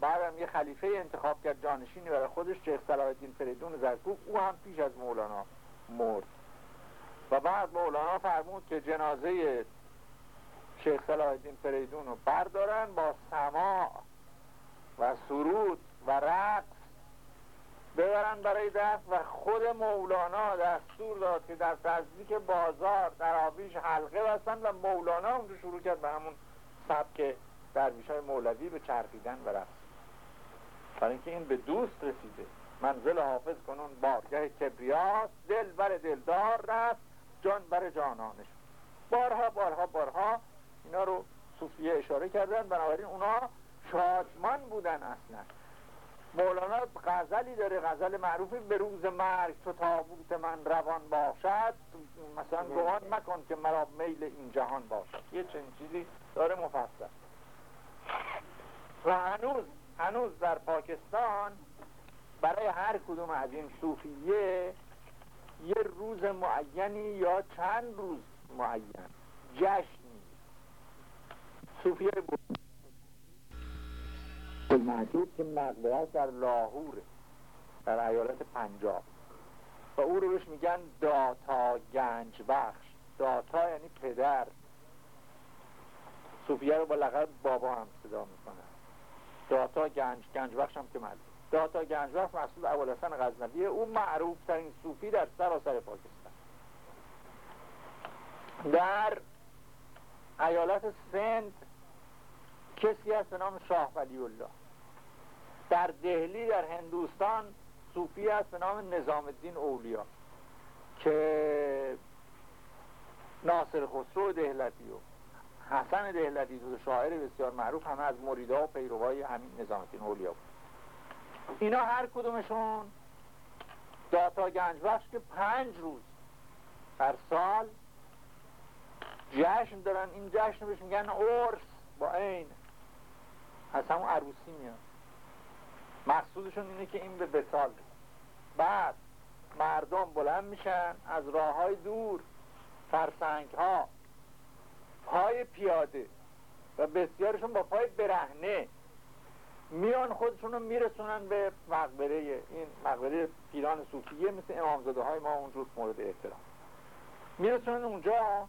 بعدم یه خلیفه انتخاب کرد جانشینی برای خودش شیخ صلاح الدین فریدون زرکوب. او هم پیش از مولانا مرد. و بعد مولانا فرمود که جنازه شیخ صلاح الدین فریدون رو بردارن با سماع و سرود و رقص ببرن برای دست و خود مولانا دستور داد که در نزدیک بازار در آبیش حلقه بستن و مولانا اونجا شروع کرد به همون سبک درویش های مولوی به چرخیدن و رقص. برای اینکه این به دوست رسیده. منزل حافظ کنون بارگاه کبریاست دل بر دلدار رفت جان بر جانانش. بارها بارها بارها اینا رو صوفیه اشاره کردن. بنابراین اونا شادمان بودن اصلا. مولانا غزلی داره غزل معروفی به روز مرگ تو تابوت من روان باشد. مثلا گوان مکن که مرا میل این جهان باشد. یه چنین چیزی داره مفصل. و هنوز هنوز در پاکستان برای هر کدوم از این صوفیه یه روز معینی یا چند روز معین؟ جشنی صوفیه بود که مقبرش در لاهوره در ایالت پنجاب. و او رو بهش میگن داتا گنج بخش. داتا یعنی پدر. صوفیه رو با لقب بابا هم صدا می‌کنن داتا گنج گنج بخش هم که معلوم داتا گنج بخش اول حسن غزنویه او معروف ترین صوفی در سراسر پاکستان. در ایالت سند کسی هست به نام شاه ولی الله. در دهلی در هندوستان صوفی هست به نام نظام الدین اولیا که ناصر خسرو دهلتی و حسن دهلتی دو شاعر بسیار معروف همه از مریدا و پیروهای همین نظام الدین اولیا بود. اینا هر کدومشون داتا گنج بخش که پنج روز هر سال جشن دارن. این جشن بهش میگن عرس. با عین. از همون عروسی میاد. مقصودشون اینه که این به بسال بعد مردم بلند میشن از راه های دور فرسنگ ها پای پیاده و بسیارشون با پای برهنه میان خودشون رو میرسونن به مقبره این مقبره پیران صوفیه مثل امامزاده های ما اونجور مورد احترام. میرسونن اونجا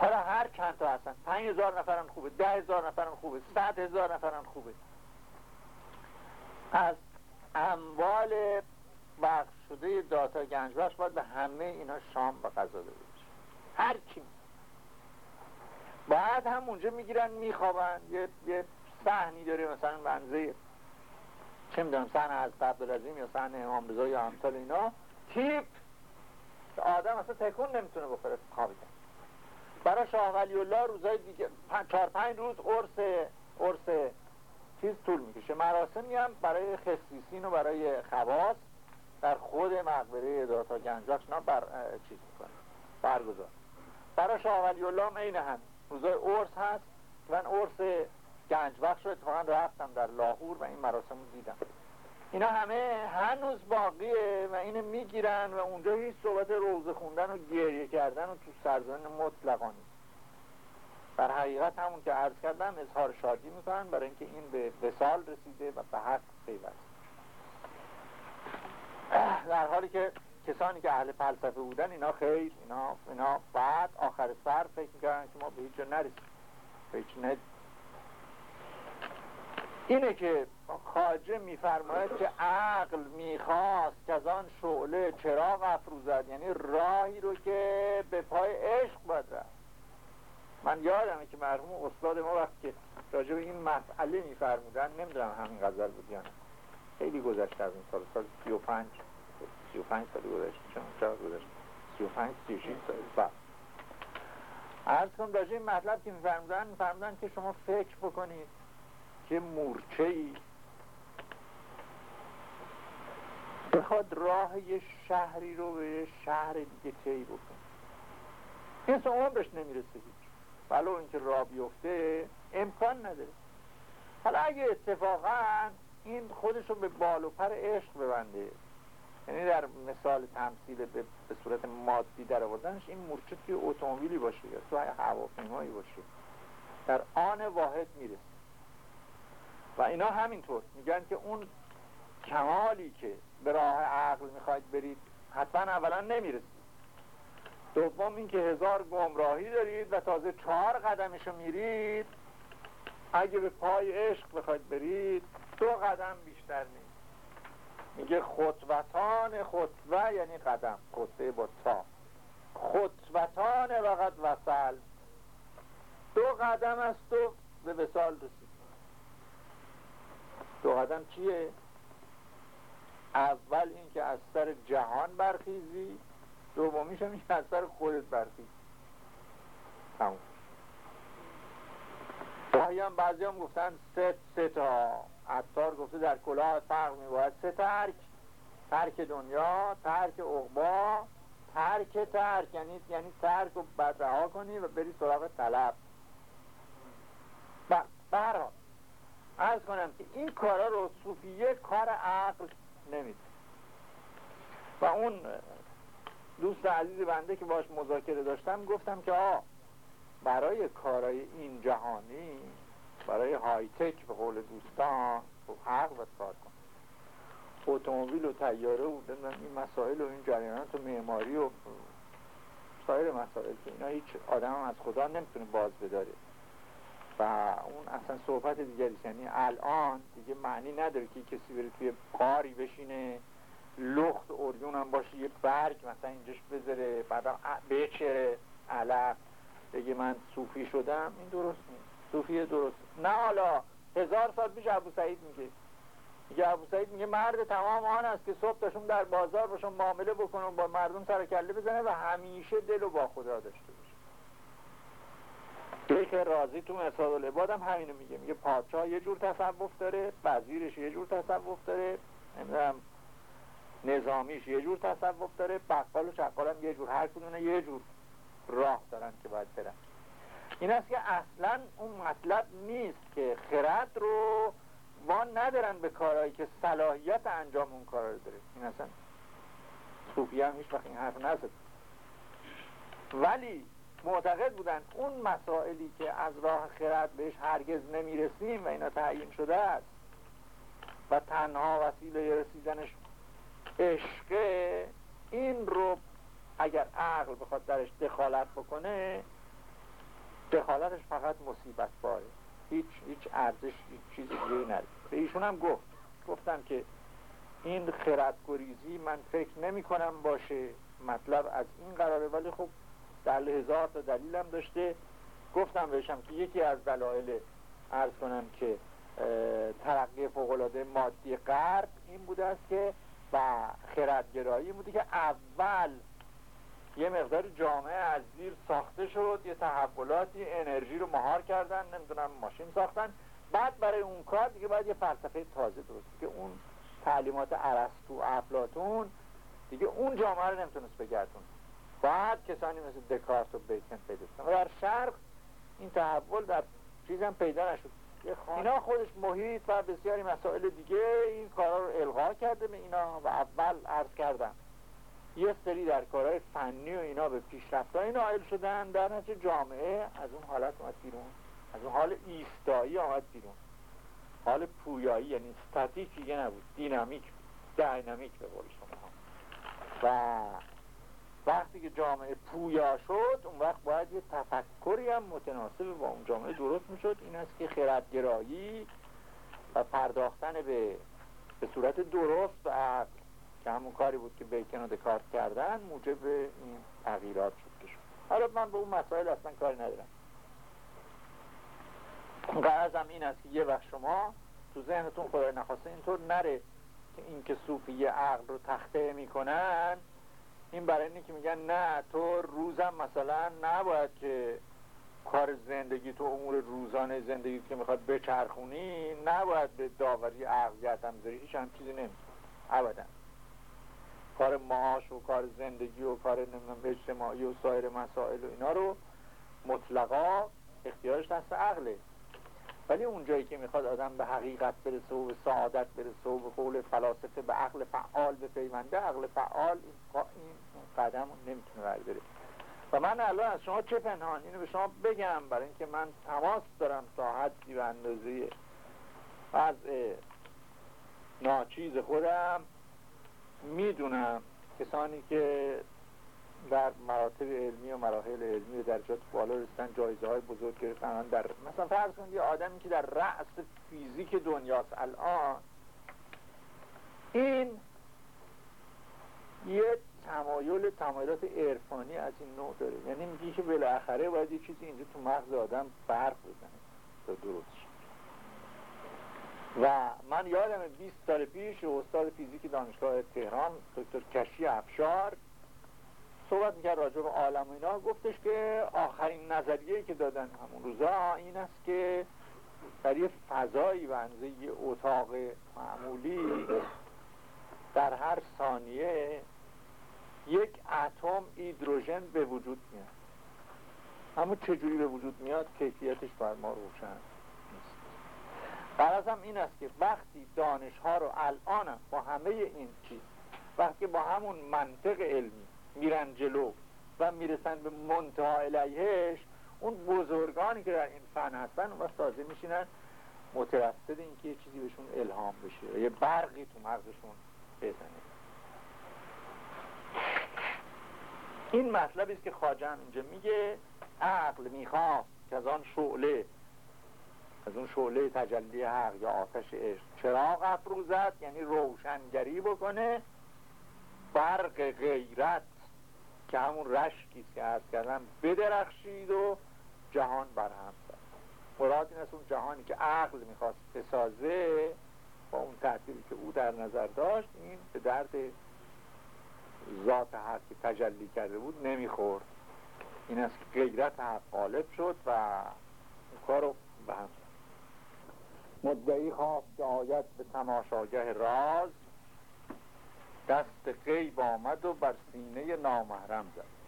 حالا هر چند تا هستن. پنج هزار نفرن خوبه ده هزار نفرن خوبه صد هزار نفرن خوبه. از اموال بخش شده داتا گنج بخش باید به همه اینا شام و غذا داده بشه هر کی. بعد هم اونجا می‌گیرن میخوابن. یه, یه صحنی داره مثلا منزه چه می‌دونم صحن از عبدالعظیم یا صحن امام رضا یا امثال اینا. تیپ آدم اصلا تکون نمی‌تونه بخوره خوابیدن برای شاه ولی الله روزای دیگه چهار پنج روز عرس عرس چیز طول می‌کشه. مراسمی هم برای خصیصین و برای خواص در خود مقبره داتا گنجاکش بر چیز می‌کنه برگزار. برای شاه ولی الله هم این هم روزای عرس هست من عرس گنج بخش رو اتفاقا رفتم در لاهور و این مراسم رو دیدم. اینا همه هنوز باقیه و اینو می‌گیرن و اونجا هیچ صحبت روزه خوندن و گریه کردن و تو سرزمین مطلقانی در حقیقت همون که عرض کردم اظهار شادی می‌کنن برای اینکه این به وسال رسیده و به حق پیوست. در حالی که کسانی که اهل فلسفه بودن اینا خیر اینا, اینا بعد آخر سر فکر می‌کردن که ما به هیچ جا نرسیم. به هیچ اینه که خاجه میفرماید که عقل می‌خواست که از آن شعله چراغ افروزد. یعنی راهی رو که به پای عشق باید رفت. من یادمه که مرحوم استاد ما وقتی که راجع به این مسئله میفرمودن نمی‌دونم همین غزل بود یا خیلی گذشته از این سال سال 35 35 سال گذشته چون چرا گذشته. 35 36 سال. بعد عرض کنم راجع این مطلب که میفرمودن میفرمودن که شما فکر بکنید که مورچه ای بخواد راه یه شهری رو به یه شهر دیگه طی بکن این عمرش نمی‌رسه هیچ. ولو اینکه راه بیفته امکان نداره. حالا اگه اتفاقا این خودش رو به بال و پر عشق ببنده یعنی در مثال تمثیل به, به صورت مادی در آوردنش این مورچه توی اتومبیلی باشه یا توی هواپیمایی باشه. در آن واحد می‌رسه. و اینا همینطور. میگن که اون کمالی که به راه عقل می‌خواید برید حتما اولا نمی‌رسید. دوم اینکه هزار گمراهی دارید و تازه چهار قدمشو میرید. اگه به پای عشق بخواید برید دو قدم بیشتر نیست. میگه خطوتان خطوه یعنی قدم خطوه با تا. خطوتان وقت وصل. دو قدم است و به وصال رسید. دو قدم چیه؟ اول اینکه از سر جهان برخیزی دومیش هم از سر خودت برخیز تموم. گاهی هم بعضی هم گفتن سه سه تا. عطار گفته در کلاه فرق میباید سه ترک. ترک دنیا ترک اقبا ترک ترک. یعنی یعنی ترک رو بعد رها کنی و بری سراغ طلب. برحال ارز کنم که این کارا رو صوفیه کار عقل نمیده و اون دوست عزیز بنده که باش مذاکره داشتم گفتم که آه برای کارای این جهانی برای های تک به قول دوستان خب حق باید کار کن اتومبیل و تیاره و این مسائل و این جریانات و معماری و سایر مسائل که اینا هیچ آدم از خدا نمی‌تونه باز بداره. و اون اصلا صحبت دیگری یعنی الان دیگه معنی نداره که کسی بره توی قاری بشینه. لخت اوریون هم باشه یه برگ مثلا اینجاش بذاره بعدم بچره علق بگه من صوفی شدم این درست نیست. صوفی درست. نه حالا هزار سال پیش ابو سعید میگه. میگه ابو سعید میگه مرد تمام آن است که صبح داشون در بازار باشون معامله بکنه با مردم سر کله بزنه و همیشه دل با خدا داشته که راضی تو مرساد العباد هم همینو میگه. میگه پادشاه یه جور تصوف داره وزیرش یه جور تصوف داره نمی‌دونم نظامیش یه جور تصوف داره بقال و چقال هم یه جور هر کدونه یه جور راه دارن که باید برن. این است که اصلا اون مطلب نیست که خرد رو ما ندارن به کارهایی که صلاحیت انجام اون کار رو داره. این اصلا صوفی هم هیچ وقت این حرف نزد. ولی معتقد بودن اون مسائلی که از راه خرد بهش هرگز نمی‌رسیم و اینا تعیین شده است و تنها وسیله رسیدنش عشقه این رو اگر عقل بخواد درش دخالت بکنه دخالتش فقط مصیبت باره. هیچ هیچ ارزش هیچ چیزی دیگه نداره. به ایشون هم گفت. گفتم که این خردگریزی من فکر نمی کنم باشه مطلب از این قراره. ولی خب در هزار تا دلیلم داشته. گفتم بهشم که یکی از دلایل ارز کنم که ترقی فوقلاده مادی غرب این بوده است که و خردگرایی بوده که اول یه مقدار جامعه از زیر ساخته شد یه تحولاتی انرژی رو مهار کردن نمی‌دونم ماشین ساختن. بعد برای اون کار دیگه باید یه فلسفه تازه درست که اون تعلیمات عرستو و افلاتون دیگه اون جامعه رو نمی‌تونست بگردون بعد کسانی مثل دکارت و بیکن پیدا و در شرق این تحول در چیزم پیدا نشد. اینا خودش محیط و بسیاری مسائل دیگه این کارا رو الغا کرده به اینا و اول عرض کردم. یه سری در کارهای فنی و اینا به پیشرفت های نائل شدن. در نتیجه جامعه از اون حالت اومد بیرون. از اون حال ایستایی آمد بیرون. حال پویایی یعنی ستاتیک دیگه نبود. دینامیک دینامیک به قول شما. و وقتی که جامعه پویا شد اون وقت باید یه تفکری هم متناسب با اون جامعه درست می‌شد. این است که خردگرایی و پرداختن به به صورت درست و عقل که همون کاری بود که بیکن و دکارت کردن موجب این تغییرات شد شد. حالا من به اون مسائل اصلا کاری ندارم. قرضم این است که یه وقت شما تو ذهنتون خدای نخواسته اینطور نره که این که صوفی عقل رو تخته می‌کنن این برای اینه که میگن نه تو روزم مثلا نباید که کار زندگی تو امور روزانه زندگی که می‌خواد بچرخونی نباید به داوری عقلیت هم داری هیچ هم چیزی نمی ابدا. کار معاش و کار زندگی و کار نمی‌دونم اجتماعی و سایر مسائل و اینا رو مطلقا اختیارش دست عقله. ولی اونجایی که می‌خواد آدم به حقیقت برسه و به سعادت برسه و به قول فلاسفه به عقل فعال به پیونده عقل فعال این قدم نمی‌تونه برداره. و من الان از شما چه پنهان؟ اینو به شما بگم برای اینکه من تماس دارم تا حدی به اندازه از ناچیز خودم. می‌دونم کسانی که در مراتب علمی و مراحل علمی و درجات بالا رسیدن جایزه های بزرگ گرفتن. در مثلا فرض کنید یه آدمی که در رأس فیزیک دنیاست الان این یه تمایل تمایلات عرفانی از این نوع داره. یعنی میگه که بالاخره باید یه چیزی اینجا تو مغز آدم برق بزنه تا درست و من یادم 20 سال پیش استاد فیزیک دانشگاه تهران دکتر کشی افشار صحبت می‌کرد راجع به عالم و اینا. گفتش که آخرین نظریه که دادن همون روزا این است که در یه فضایی بنزه یه اتاق معمولی در هر ثانیه یک اتم هیدروژن به وجود میاد. اما چجوری به وجود میاد؟ کیفیتش بر ما روشن نیست. این است که وقتی دانش ها رو الانم با همه این چیز وقتی با همون منطق علمی میرن جلو و می‌رسن به منتها الیهش اون بزرگانی که در این فن هستن اون تازه میشینن. مترصد این که یه چیزی بهشون الهام بشه. یه برقی تو مغزشون بزنه. این مطلبی است که خاجن اینجا میگه. عقل می‌خواست که از آن شعله از اون شعله تجلی حق یا آتش عشق چراغ افروزد یعنی روشنگری بکنه. برق غیرت که همون رشکی که از کردن بدرخشید و جهان برهم زد. مراد این است اون جهانی که عقل می‌خواست بسازه با اون تعطیلی که او در نظر داشت این به درد ذات حق که تجلی کرده بود نمی‌خورد. این است که غیرت حق غالب شد و اون کار رو به هم مدعی خواست که آید به تماشاگه راز دست غیب آمد و بر سینه نامحرم زد.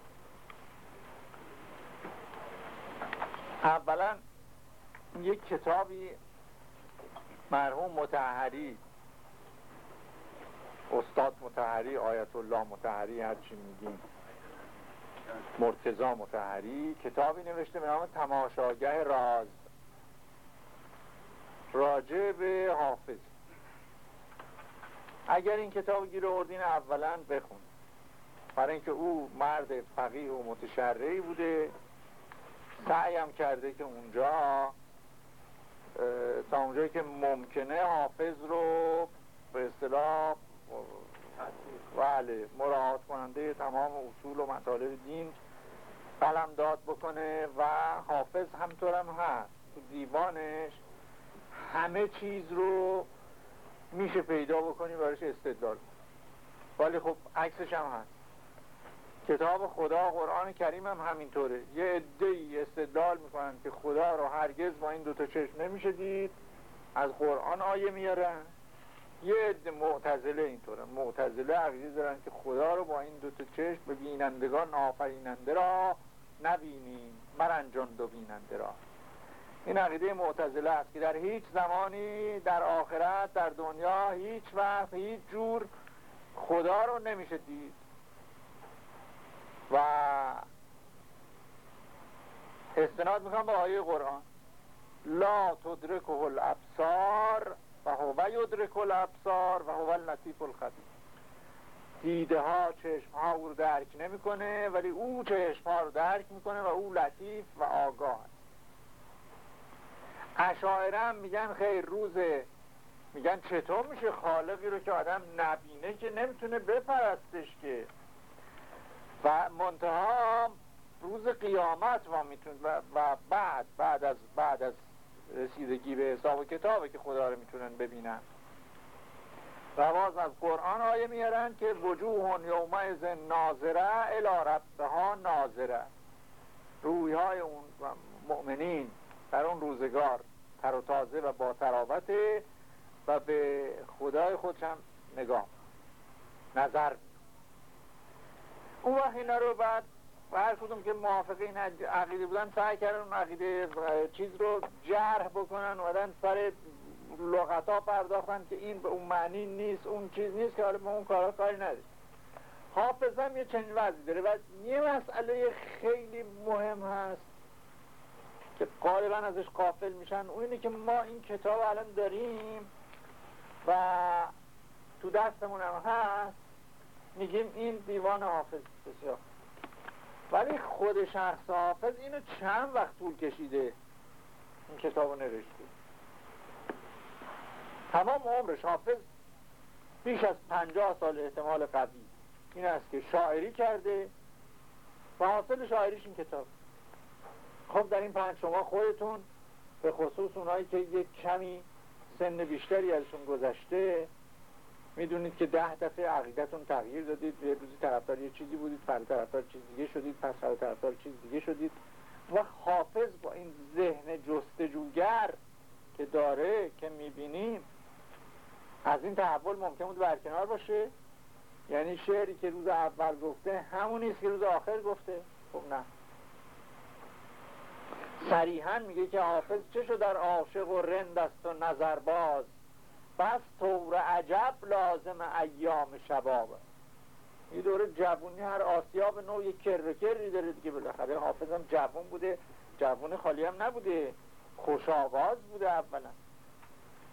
اولا یک کتابی مرحوم متحری استاد متحری آیت الله متحری هرچی میگیم مرتزا متحری کتابی نوشته به نام تماشاگه راز. راجع به حافظ. اگر این کتاب گیر اردین اولا بخون. برای اینکه او مرد فقیه و متشرعی بوده. سعیم کرده که اونجا تا اونجایی که ممکنه حافظ رو به اصطلاح بله مراعات کننده تمام اصول و مطالب دین قلم داد بکنه و حافظ همطور هم هست. تو دیوانش همه چیز رو میشه پیدا بکنی براش استدلال. ولی خب عکسش هم هست. کتاب خدا قرآن کریم هم همینطوره. یه عده استدلال می‌کنن که خدا رو هرگز با این دوتا چشم نمیشه دید. از قرآن آیه میارن یه عده معتزله اینطوره. معتزله عقیده دارن که خدا رو با این دوتا چشم به بینندگان آفریننده را نبینیم. مرنجان دو بیننده را. این عقیده معتزله است که در هیچ زمانی در آخرت در دنیا هیچ وقت هیچ جور خدا رو نمیشه دید. و استناد می‌کنم به آیه قرآن. لا تدرکه الابصار و هو یدرک الابصار و هو اللطیف الخبیر. دیده ها چشم ها او رو درک نمی‌کنه ولی او چشم ها رو درک می‌کنه و او لطیف و آگاه اشاعره میگن خیر روزه. میگن چطور میشه خالقی رو که آدم نبینه که نمی‌تونه بپرستش که. و منتها روز قیامت ما می‌تونه و بعد بعد از بعد از رسیدگی به حساب و کتابه که خدا رو می‌تونن ببینن. و باز از قرآن آیه میارن که وجوه یومئذ ناظره الی ربها ناظره. روی های اون مؤمنین. در اون روزگار تر و تازه و با تراوته و به خدای خودشم نگاه نظر. اون وقت اینا رو بعد و هر کدوم که موافقه این عقیده بودن سعی کردن اون عقیده چیز رو جرح بکنن و سر لغتا پرداختن که این به اون معنی نیست اون چیز نیست که حالا به اون کارا کاری نداره حافظم یه چنین وضعی داره و یه مسئله خیلی مهم هست. که غالبا ازش قافل میشن. اون اینه که ما این کتاب الان داریم و تو دستمون هم هست. میگیم این دیوان حافظ بسیار. ولی خود شخص حافظ اینو چند وقت طول کشیده این کتابو نوشته. تمام عمرش حافظ بیش از پنجاه سال احتمال قوی. این است که شاعری کرده و حاصل شاعریش این کتاب. خب در این پنج شما خودتون به خصوص اونایی که یک کمی سن بیشتری ازشون گذشته می‌دونید که ده دفعه عقیدتون تغییر دادید یه روزی طرفدار یه چیزی بودید فرد طرفدار چیز دیگه شدید پس فرد طرفدار چیز دیگه شدید. و حافظ با این ذهن جستجوگر که داره که می‌بینیم از این تحول ممکن بود برکنار باشه. یعنی شعری که روز اول گفته همونیست که روز آخر گفته. خب نه. صریحا میگه که حافظ چه شد در عاشق و رند است و نظرباز؟ بس طور عجب لازم ایام شباب. یه دوره جوونی هر آسیاب نوع یک کر کری داره دیگه بالاخره حافظم جوون بوده جوون خالی هم نبوده خوش آواز بوده اولا.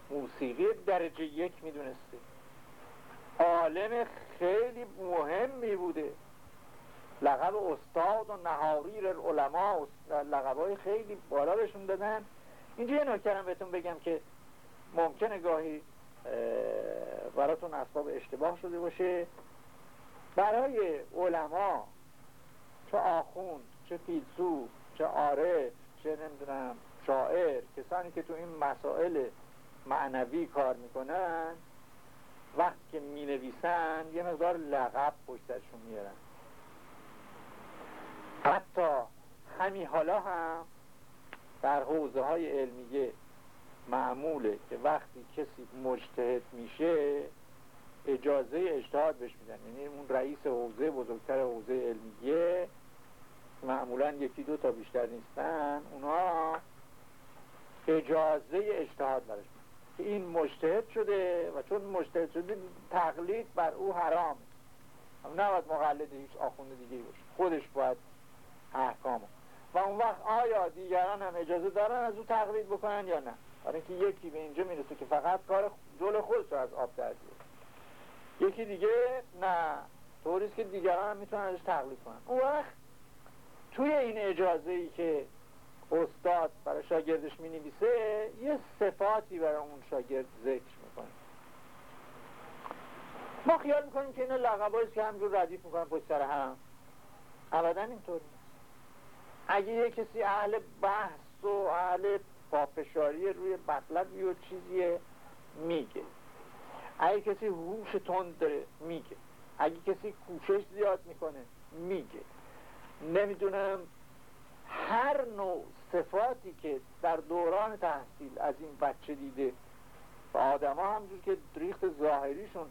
موسیقی درجه یک می‌دونسته. عالم خیلی مهمی بوده. لقب استاد و نهاریر العلماء لقب های خیلی بالا بهشون دادن. اینجا یه نکرم بهتون بگم که ممکنه گاهی براتون اسباب اشتباه شده باشه. برای علما چه آخوند چه فیلسوف چه عارف چه نمی‌دونم شاعر کسانی که تو این مسائل معنوی کار می‌کنن وقتی که می نویسن یه مقدار لقب پشتشون میارن. حتی همین حالا هم در حوزه های علمیه معموله که وقتی کسی مجتهد میشه اجازه اجتهاد بهش میدن. یعنی اون رئیس حوزه بزرگتر حوزه علمیه معمولا یکی دو تا بیشتر نیستن اونا اجازه اجتهاد برش که این مجتهد شده و چون مجتهد شده تقلید بر او حرام نباید مقلد هیچ آخونده دیگه باشه. خودش باید احکام و اون وقت آیا دیگران هم اجازه دارن از او تقلید بکنن یا نه؟ برای اینکه یکی به اینجا می‌رسه که فقط کار جل خودش از آب در یکی دیگه نه. طوریست که دیگران هم می‌تونن ازش تقلید کنن. اون وقت توی این اجازه ای که استاد برای شاگردش می نویسه یه صفاتی برای اون شاگرد ذکر می‌کنه. ما خیال می‌کنیم که اینا لقباییست که همجور ردیف می‌کنن پشت سر هم. ابدا اینطور اگه یه کسی اهل بحث و اهل پافشاری روی مطلبی و چیزیه میگه. اگه کسی هوش تند داره میگه. اگه کسی کوشش زیاد می‌کنه میگه. نمی‌دونم هر نوع صفاتی که در دوران تحصیل از این بچه دیده و آدم ها همجور که ریخت ظاهریشون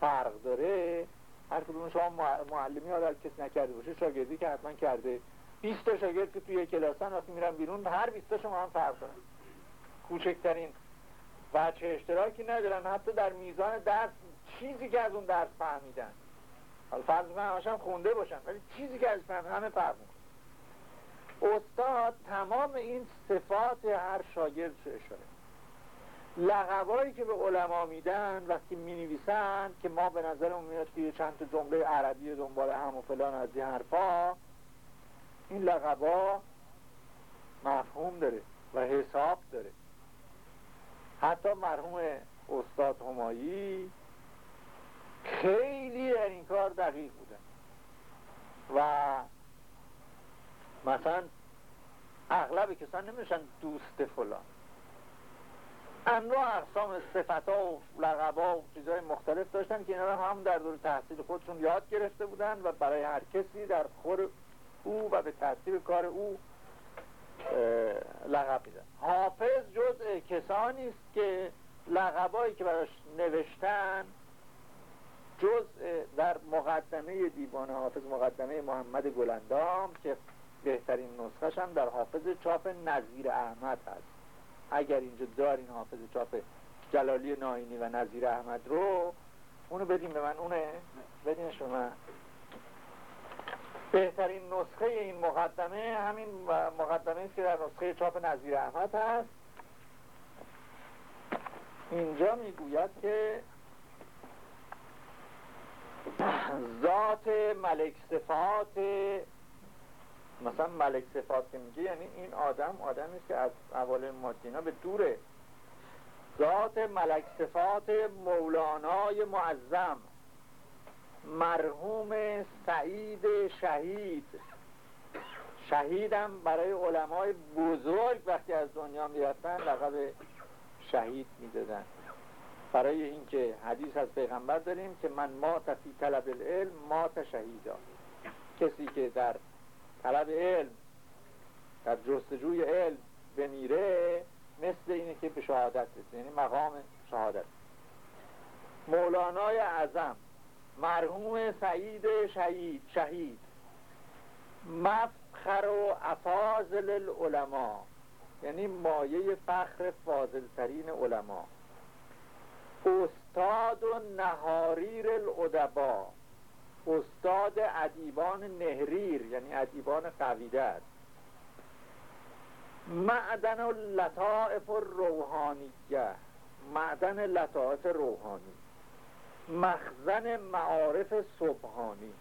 فرق داره هر کدوم شما معلمی ها کسی نکرده باشه شاگردی که حتما کرده. 20 تا شاگرد که توی کلاسن وقتی میرن بیرون هر 20 تا شما هم فرق دارن کوچکترین بچه اشتراکی ندارن. حتی در میزان درس چیزی که از اون درس فهمیدن. حالا فرض کنم هم خونده باشن ولی چیزی که از فهمیدن همه فرق استاد تمام این صفات هر شاگرد رو اشاره لقبایی که به علما میدن وقتی می نویسن که ما به نظرمون میاد که چند تا جمله عربی دنبال هم و فلان از این حرفا این لقبا مفهوم داره و حساب داره. حتی مرحوم استاد همایی خیلی در این کار دقیق بودن. و مثلا اغلب کسان نمیشن دوست فلان. انواع اقسام صفت ها و و چیزهای مختلف داشتن که اینا هم در دور تحصیل خودشون یاد گرفته بودن و برای هر کسی در خور او و به ترتیب کار او لقب میدن حافظ جزء کسانی است که لقبایی که براش نوشتن جزء در مقدمه دیوان حافظ مقدمه محمد گلندام که بهترین نسخش هم در حافظ چاپ نظیر احمد هست. اگر اینجا دارین حافظ چاپ جلالی ناینی و نظیر احمد رو اونو بدیم به من اونه؟ بدینش به من بهترین نسخه این مقدمه همین مقدمه است که در نسخه چاپ نظیر احمد هست. اینجا می‌گوید که ذات ملک صفات مثلا ملک صفات که میگه یعنی این آدم آدمی است که از اول مادینا به دوره. ذات ملک صفات مولانای معظم. مرحوم سعید شهید. شهیدم برای علمای بزرگ وقتی از دنیا می‌رفتن لقب شهید می‌دادن. برای اینکه حدیث از پیغمبر داریم که من ما فی طلب العلم مات شهیدا. کسی که در طلب علم در جستجوی علم بمیره مثل اینه که به شهادت رسید. یعنی مقام شهادت. مولانای اعظم مرحوم سعید شهید شهید. مفخر و افاضل العلماء. یعنی مایه فخر فاضلترین علما. استاد و نهاریر الادبا. استاد ادیبان نهریر یعنی ادیبان قویده است. معدن و لطائف روحانیه معدن لطائف روحانی مخزن معارف صبحانی.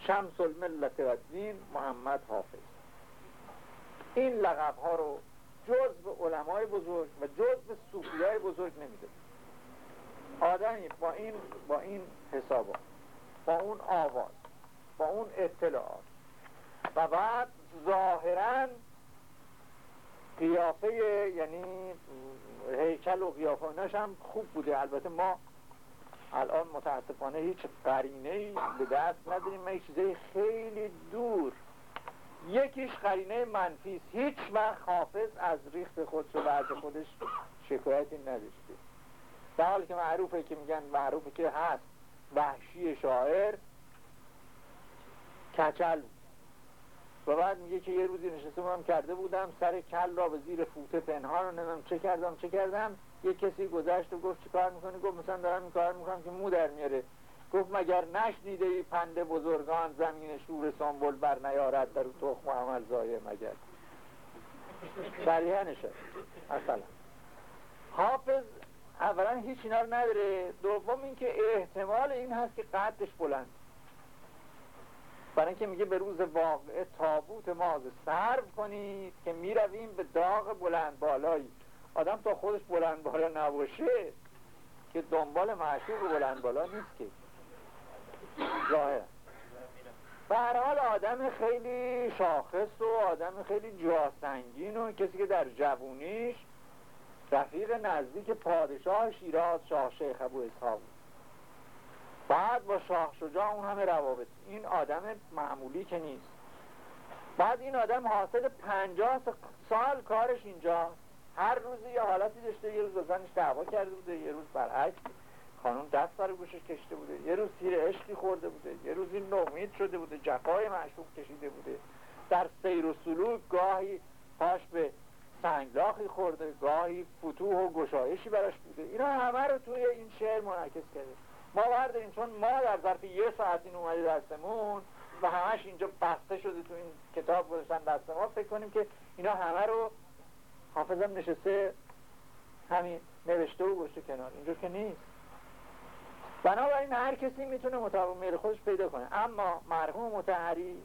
شمس الملت و دین محمد حافظ. این لقب ها رو جز به علمای بزرگ و جز به صوفی های بزرگ نمیده. آدمی با این با این حسابات با اون آواز با اون اطلاعات و بعد ظاهرا قیافه یعنی هیکل و قیافه هم خوب بوده. البته ما الان متاسفانه هیچ قرینه به دست نداریم. ما چیزای خیلی دور. یکیش قرینه منفی هیچ وقت حافظ از ریخت خودش و بعد خودش شکایتی نداشته. در که معروفه که میگن معروفه که هست. وحشی شاعر کچل. و بعد میگه که یه روزی نشسته کرده بودم سر کل را به زیر فوته پنهان رو نمیم چه کردم چه کردم. یه کسی گذشت و گفت چه کار می‌کنی؟ گفت مثلا دارم این کار می‌کنم که مو در میاره. گفت مگر نشنیده ای پند بزرگان زمین شور سنبول بر نیارد در تخم و عمل زایه مگر؟ صریحه نشد اصلا. حافظ اولا هیچ اینا رو نداره. دوم اینکه احتمال این هست که قدش بلند. برای اینکه میگه به روز واقعه تابوت ماز سرو کنید که می‌رویم به داغ بلند بالایی. آدم تا خودش بلند بالا نباشه که دنبال معشوق بلند بالا نیست که. ظاهر. به حال آدم خیلی شاخص و آدم خیلی جاسنگین و کسی که در جوونیش رفیق نزدیک پادشاه شیراز شاه شیخ ابو اسحاق. بعد با شاه شجاع اون همه روابط. این آدم معمولی که نیست. بعد این آدم حاصل پنجاه سال کارش اینجا. هر روزی یه حالتی داشته یه روز زنش دعوا کرده بوده یه روز برعکس. خانون دست برای گوشش کشته بوده یه روز تیر عشقی خورده بوده یه روزی نومید شده بوده جفای معشوق کشیده بوده. در سیر و سلوک گاهی پاش به سنگلاخی خورده گاهی فتوح و گشایشی براش بوده. اینا همه رو توی این شعر منعکس کرده. ما برداریم چون ما در ظرف یه ساعت این دستمون و همش اینجا بسته شده تو این کتاب گذاشتن دست ما فکر کنیم که اینا همه رو حافظم نشسته همین نوشته و گوشته کنار اینجور که نیست. بنابراین هر کسی می‌تونه مطابق میل خودش پیدا کنه. اما مرحوم متحری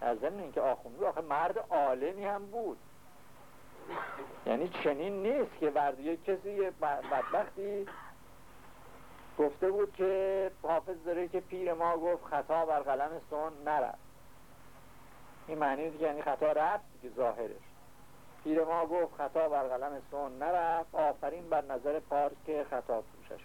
از ضمن اینکه آخوندی آخه مرد عالمی هم بود. یعنی چنین نیست که ورد یک کسی بدبختی گفته بود که حافظ داره که پیر ما گفت خطا بر قلم سون نرفت. این معنی که یعنی خطا رفت که ظاهرش. پیر ما گفت خطا بر قلم سون نرفت. آفرین بر نظر پارس که خطا پوشش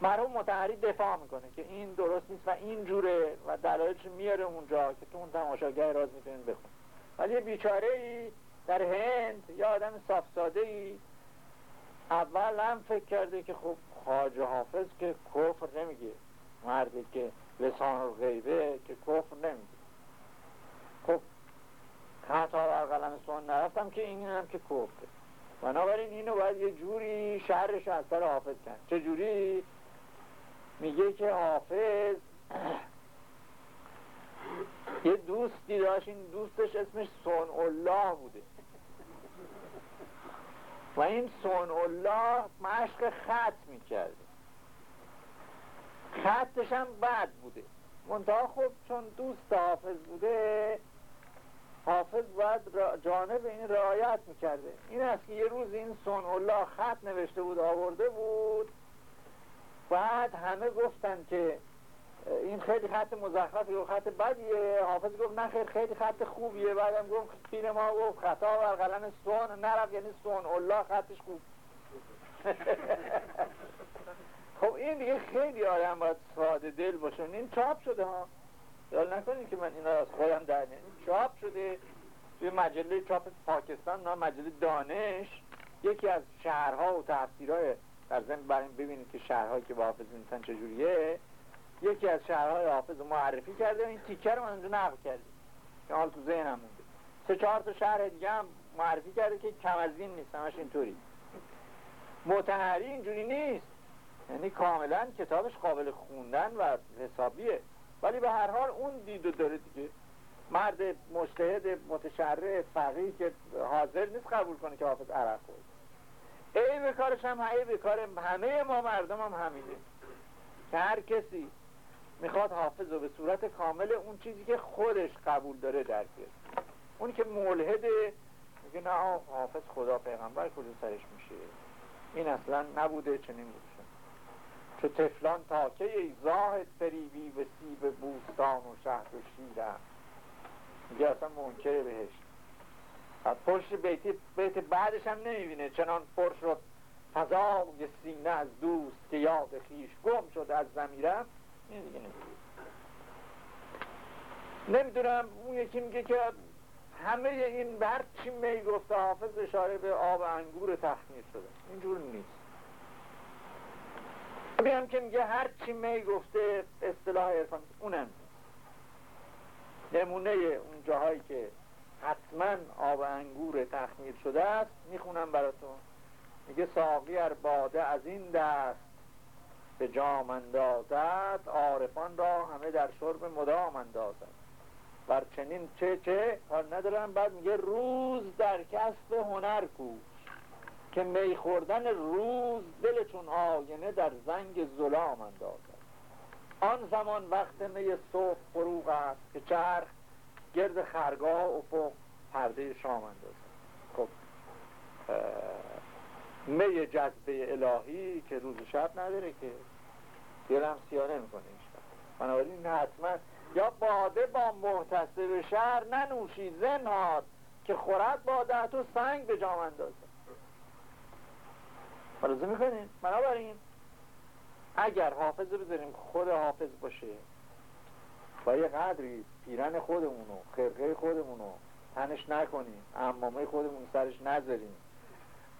مرحوم متحری دفاع می‌کنه که این درست نیست و این جوره و دلایلش میاره اونجا که تو اون تماشاگاه راز می‌تونین بخون ولی یه بیچاره ای در هند یا آدم صاف ساده ای اول هم فکر کرده که خب خاج حافظ که کفر نمیگه. مردی که لسان غیبه که کفر نمیگه. خب خطا بر قلم سون نرفتم که این هم که کفره بنابراین اینو باید یه جوری شهرش از سر حافظ کرد. چه جوری؟ میگه که حافظ یه دوستی داشت. این دوستش اسمش سون الله بوده. و این سون الله مشق خط می‌کرده خطش هم بد بوده. منتها خب چون دوست حافظ بوده حافظ باید جانب این رعایت می‌کرده. این است که یه روز این سون الله خط نوشته بود آورده بود. بعد همه گفتن که این خیلی خط مزخرفی و خط بدیه. حافظ گفت نه خیلی خیلی خط خوبیه. بعدم گفت پیر ما گفت خطا بر قلم سون نرفت یعنی سون الله خطش خوب. خب این دیگه خیلی آدم باید ساده دل باشون این چاپ شده ها. یاد نکنید که من اینا از خودم در چاپ شده توی مجله چاپ پاکستان نام مجله دانش. یکی از شهرها و تفسیرهای در ضمن برای ببینید که شهرهایی که با حافظ میتن چجوریه. یکی از شهرهای حافظ معرفی کرده این تیکه رو من اونجا نقل کردیم که حال تو ذهنم مونده. سه چهار تا شهر دیگه هم معرفی کرده که کم از این نیست همش اینطوری. متحری اینجوری نیست. یعنی کاملا کتابش قابل خوندن و حسابیه. ولی به هر حال اون دیدو داره دیگه. مرد مجتهد متشرع فقیه که حاضر نیست قبول کنه که حافظ عرق ای به کارش هم ای به کار همه ما مردم هم همینه. که هر کسی می‌خواد حافظ رو به صورت کامل اون چیزی که خودش قبول داره درک اونی که ملحده میگه نه حافظ خدا پیغمبر کجا سرش میشه؟ این اصلا نبوده چنین بوده چو تفلان که ای زاهد فریبی و سیب بوستان و شهر و شیرم میگه اصلا منکر بهشت از پشت بیتی بیت بعدش هم نمی‌بینه. چنان پر شد فضای سینه از دوست که یاد خیش گم شد از زمیرم این دیگه نمی‌دونم اون یکی میگه که همه این بر چی می گفته حافظ اشاره به آب انگور تخمیر شده. اینجور نیست. هم که میگه هر چی می گفته اصطلاح عرفان اونم نمونه اون جاهایی که حتما آب انگور تخمیر شده است می‌خونم براتون. میگه ساقی ار باده از این دست به جام اندازد عارفان را همه در شرب مدام اندازد. بر چنین چه چه کار ندارم. بعد میگه روز در کسب هنر کوش که می خوردن روز دل چون آینه در زنگ ظلام اندازد. آن زمان وقت می صبح فروغ است که چرخ گرد خرگاه افق پرده شام اندازد. خب می جذبه الهی که روز شب نداره که دلم سیاه نمی‌کنه بنابراین حتما. یا باده با محتسب شهر ننوشی زنهاد که خورد باده تو سنگ به جام اندازه ملاحظه می‌کنین بنابراین اگر حافظ بذاریم خود حافظ باشه با یه قدری پیرن خودمونو خرقه خودمونو تنش نکنیم امامه خودمون سرش نذاریم.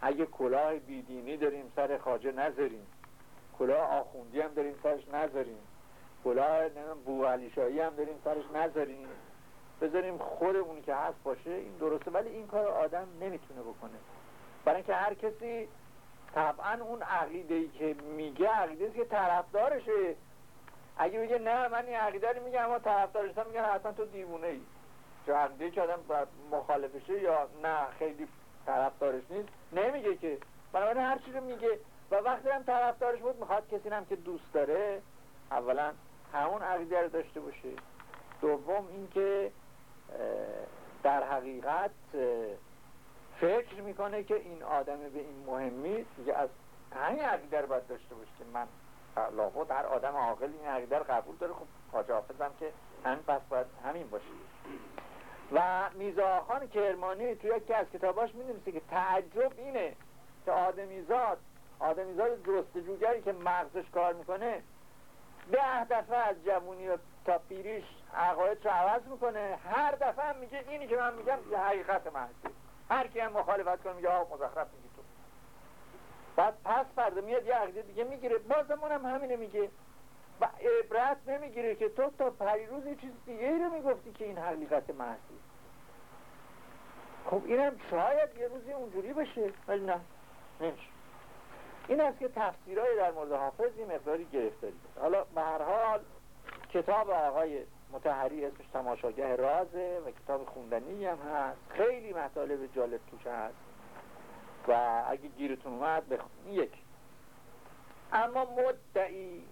اگه کلاه بیدینی داریم سر خاجه نذاریم. کلاه آخوندی هم داریم سرش نذاریم. کلاه بو علیشایی هم داریم سرش نذاریم. بذاریم خودمون که هست باشه این درسته. ولی این کار آدم نمی‌تونه بکنه. برای اینکه هر کسی طبعا اون عقیده ای که میگه عقیده که طرفدارشه. اگه میگه نه من این عقیده رو میگم اما طرفدارش میگن حتما تو دیوونه ای چه عقیده که آدم مخالفشه یا نه خیلی طرفدارش نیست نمیگه که. بنابراین هر چی میگه و وقتی هم طرفدارش بود می‌خواد کسی هم که دوست داره اولا همون عقیده رو داشته باشه. دوم اینکه در حقیقت فکر می‌کنه که این آدم به این مهمی دیگه از همین عقیده رو باید داشته باشه که من لابد هر آدم عاقل این عقیده رو قبول داره. خب حاج حافظم که همین پس باید همین باشه. و میزاخان کرمانی توی یکی از کتاباش می که تعجب اینه که آدمیزاد آدمیزاد جستجوگری که مغزش کار می‌کنه ده دفعه از جوونی تا پیریش عقاید رو عوض می‌کنه. هر دفعه میگه اینی که من میگم حقیقت محضی هر کی هم مخالفت کنه آقا مزخرف میگی تو. بعد پس فردا میاد یه عقیده دیگه می‌گیره. بازمون هم همینه میگه. و عبرت نمی‌گیره که تو تا پریروز یه چیز دیگه ای رو می‌گفتی که این حقیقت محضی. خب اینم شاید یه روزی اونجوری بشه ولی نه نمیشه. این است که تفسیرهای در مورد حافظ این مقداری گرفتاری حالا به هر حال کتاب آقای متحری اسمش تماشاگه رازه و کتاب خوندنی هم هست. خیلی مطالب جالب توش هست. و اگه گیرتون اومد بخون یک. اما مدعی.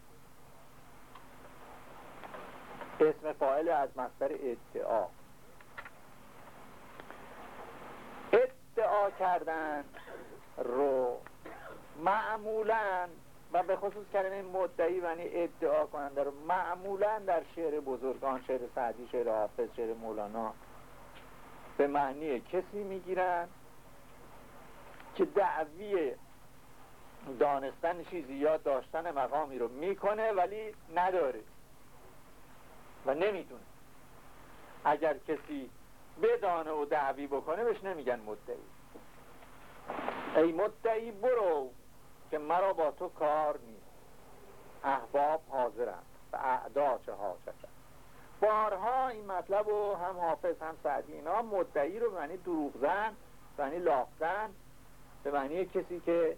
اسم فاعل از مصدر ادعا. ادعا کردن رو معمولا و به خصوص کلمه مدعی و ادعا کننده رو. معمولا در شعر بزرگان شعر سعدی شعر حافظ شعر مولانا به معنی کسی می‌گیرن که دعوی دانستن چیزی یا داشتن مقامی رو می‌کنه ولی نداره و نمی‌دونه. اگر کسی بدانه و دعوی بکنه بهش نمیگن مدعی. ای مدعی برو. که مرا با تو کار نیست. احباب حاضرم و اعدا چه حاجت بارها این مطلب و هم حافظ هم سعدی اینا مدعی رو به معنی دروغزن به معنی لافتن به معنی کسی که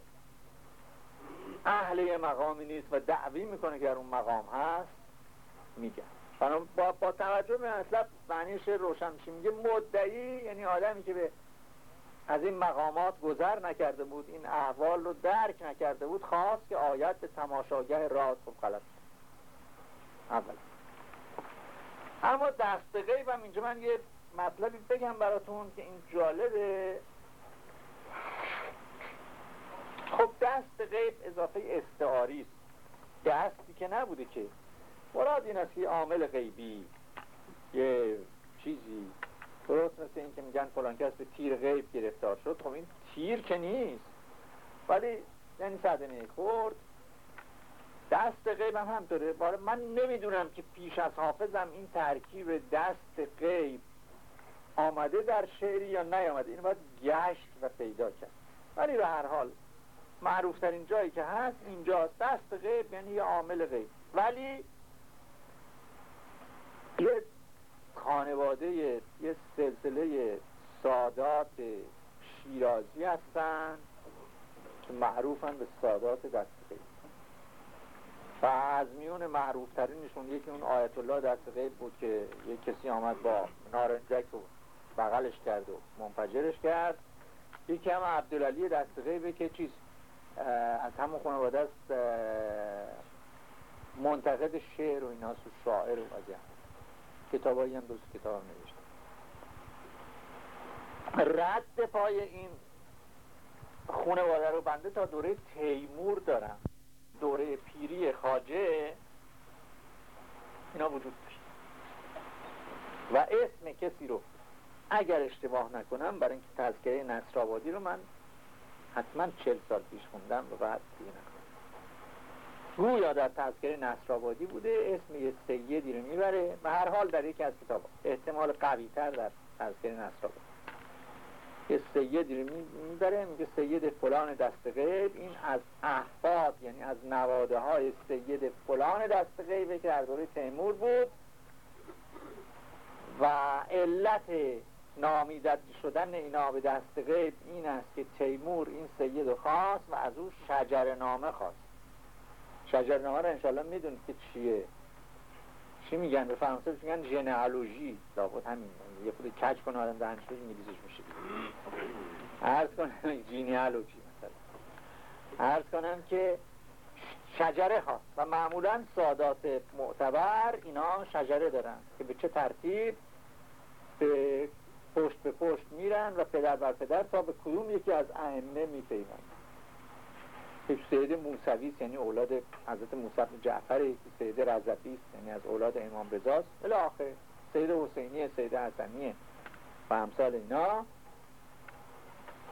اهل یه مقامی نیست و دعوی می‌کنه که اون مقام هست میگن با, با توجه به مطلب معنیش روشن میشه. میگه مدعی یعنی آدمی که به از این مقامات گذر نکرده بود این احوال رو درک نکرده بود خواست که آیت به تماشاگه راز خب غلط. اول. اما دست غیب هم اینجا من یه مطلبی بگم براتون که این جالبه. خب دست غیب اضافه استعاری است. دستی که نبوده که. مراد این است که عامل غیبی یه چیزی درست مثل این که میگن فلان کس به تیر غیب گرفتار شد. خب این تیر که نیست. ولی یعنی صدمه خورد. دست غیب هم همطوره. باره من نمی‌دونم که پیش از حافظم این ترکیب دست غیب آمده در شعری یا نیامده. این باید گشت و پیدا کرد. ولی به هر حال معروف ترین جایی که هست اینجاست. دست غیب یعنی یه عامل غیب. ولی یه خانواده یه سلسله سادات شیرازی هستن که معروفن به سادات دست غیب و از میون معروف ترینشون یکی اون آیت الله دست غیب بود که یک کسی آمد با نارنجک و بغلش کرد و منفجرش کرد. یکی هم عبدالعلی دست غیبه که چیز از همون خانواده است منتقد شعر و اینا و شاعر و از کتابایی هم دوست کتاب هم نوشته رد پای این خانواده رو بنده تا دوره تیمور دارم. دوره پیری خاجه اینا وجود داشت. و اسم کسی رو اگر اشتباه نکنم برای اینکه تذکره نصرآبادی رو من حتما چل سال پیش خوندم و بعد دیگه نکنم گویا در تذکره نصرآبادی بوده اسم یه سیدی رو می‌بره و هر حال در یکی از کتاب احتمال قوی تر در تذکره نصرآبادی. یه سیدی رو می‌بره میگه سید فلان دست غیب. این از احفاد یعنی از نواده های سید فلان دست غیبه که در دوره تیمور بود و علت نامیدد شدن اینا به دست غیب این است که تیمور این سید خواست و از او شجر نامه خواست. شجر نامه رو انشالله می‌دونید که چیه. چی میگن؟ به فرانسه میگن؟ ژنئالوژی. لابد همین. یه خود کج کنه آدم دهنش انگلیسیش میشه. عرض کنم جینیالوژی مثلا. عرض کنم که شجره خواست و معمولا سادات معتبر اینا شجره دارن که به چه ترتیب؟ به پشت به پشت میرن و پدر بر پدر تا به کدوم یکی از ائمه میپیوند سید موسوی یعنی اولاد حضرت موسی جعفر سید رضوی یعنی از اولاد امام رضاست الی آخر سید حسینی سید حسنی و امثال اینا.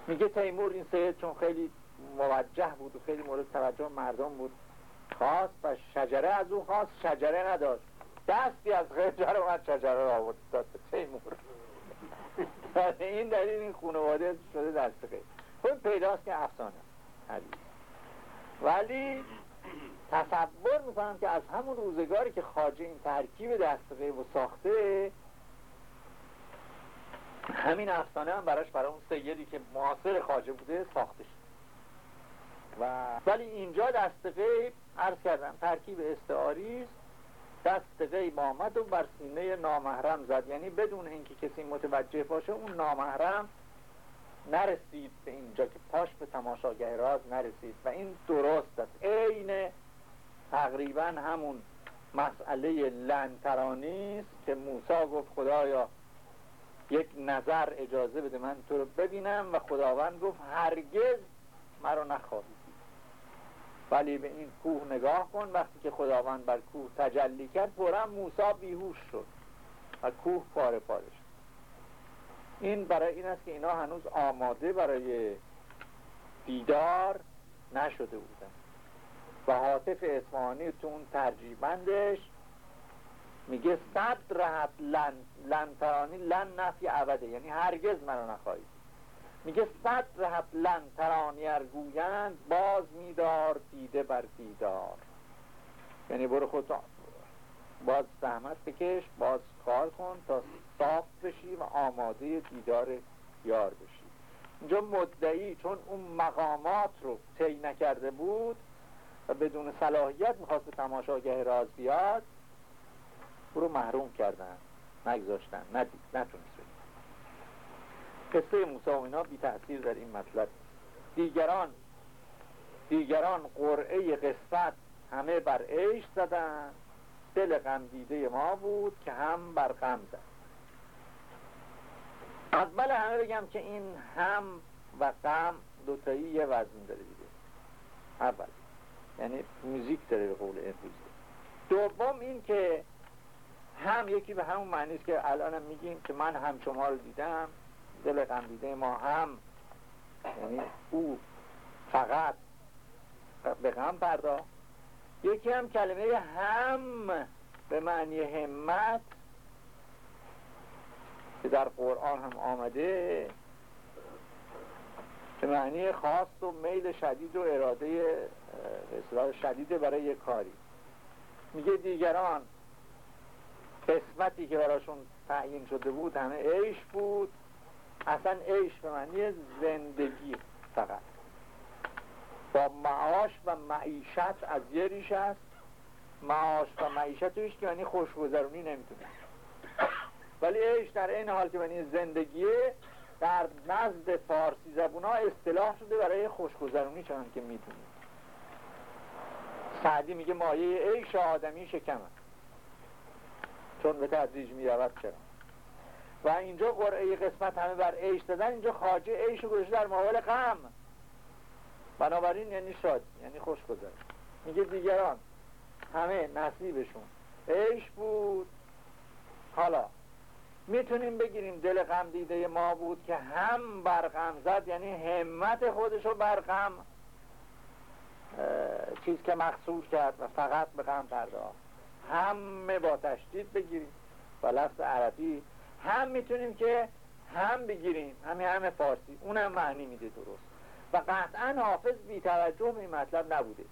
میگه تیمور این سید چون خیلی موجه بود و خیلی مورد توجه مردم بود خواست و شجره از او خواست شجره نداشت. دستی از خجر اومد شجره را آورد. داد تیمور. این دلیل این خانواده شده دست خیلی خود پیداست که افسانه حدیث. ولی تصور می‌کنم که از همون روزگاری که خاجه این ترکیب دست و ساخته همین افسانه هم براش برای اون سیدی که معاصر خاجه بوده ساخته شد. و ولی اینجا دست غیب عرض کردم ترکیب استعاری دست غیب آمد و بر سینه نامحرم زد. یعنی بدون اینکه کسی متوجه باشه اون نامحرم نرسید به اینجا که پاش به تماشاگه راز نرسید و این درست است. عین تقریبا همون مسئله لنترانی است که موسی گفت خدایا یک نظر اجازه بده من تو رو ببینم. و خداوند گفت هرگز مرا نخواهی ولی به این کوه نگاه کن وقتی که خداوند بر کوه تجلی کرد فورا موسی بیهوش شد و کوه پاره پاره شد. این برای این است که اینا هنوز آماده برای دیدار نشده بودن. و حاطف اسمانی تو اون ترجیبندش میگه صد رهت لن لن لن نفی عبده یعنی هرگز منو نخواهید میگه صد رهت لن ترانی ارگویند باز میدار دیده بر دیدار. یعنی برو خود باز زحمت بکش باز کار کن تا صاف بشی آماده دیدار یار بشی اینجا مدعی چون اون مقامات رو طی نکرده بود و بدون صلاحیت می‌خواست به تماشاگه راز بیاد او رو محروم کردن نگذاشتن ندید نتونست قصه موسی و بی تاثیر در این مطلب. دیگران دیگران قرعه قسمت همه بر عیش زدن. دل غم دیده ما بود که هم بر غم زد. اول همه بگم که این هم و غم دوتایی یه وزن داره دیگه. اول. یعنی موزیک داره به قول امروزی دوم این که هم یکی به همون معنی است که الانم میگیم که من هم شما رو دیدم دل غم دیده ما هم. یعنی او فقط به غم پرداخت. یکی هم کلمه هم به معنی همت که در قرآن هم آمده به معنی خواست و میل شدید و اراده شدیده برای یک کاری. میگه دیگران قسمتی که براشون تعیین شده بود همه عیش بود. اصلا عیش به معنی زندگی فقط. با معاش و معیشت از یه ریش است. معاش و معیشت که یعنی خوشگذرونی نمی‌تونه. ولی عیش در این حال که معنی زندگیه در نزد فارسی زبون ها اصطلاح شده برای خوشگذرونی چون که می‌تونید سعدی میگه مایه عیش آدمی شکمه. چون به تدریج می‌رود چرا؟ و اینجا قرعه قسمت همه بر عیش دادن اینجا خاجه عیش و در مقابل غم. بنابراین یعنی شاد یعنی خوش گذر میگه دیگران همه نصیبشون عیش بود. حالا می‌تونیم بگیریم دل غم دیده ما بود که هم بر غم زد یعنی همت خودشو بر غم چیز که مخصوص کرد و فقط به غم پرداخت همه با تشدید بگیریم و لفظ عربی هم می‌تونیم که هم بگیریم. همین همه فارسی. اونم معنی میده درست. و قطعا حافظ بی توجه به این مطلب نبوده.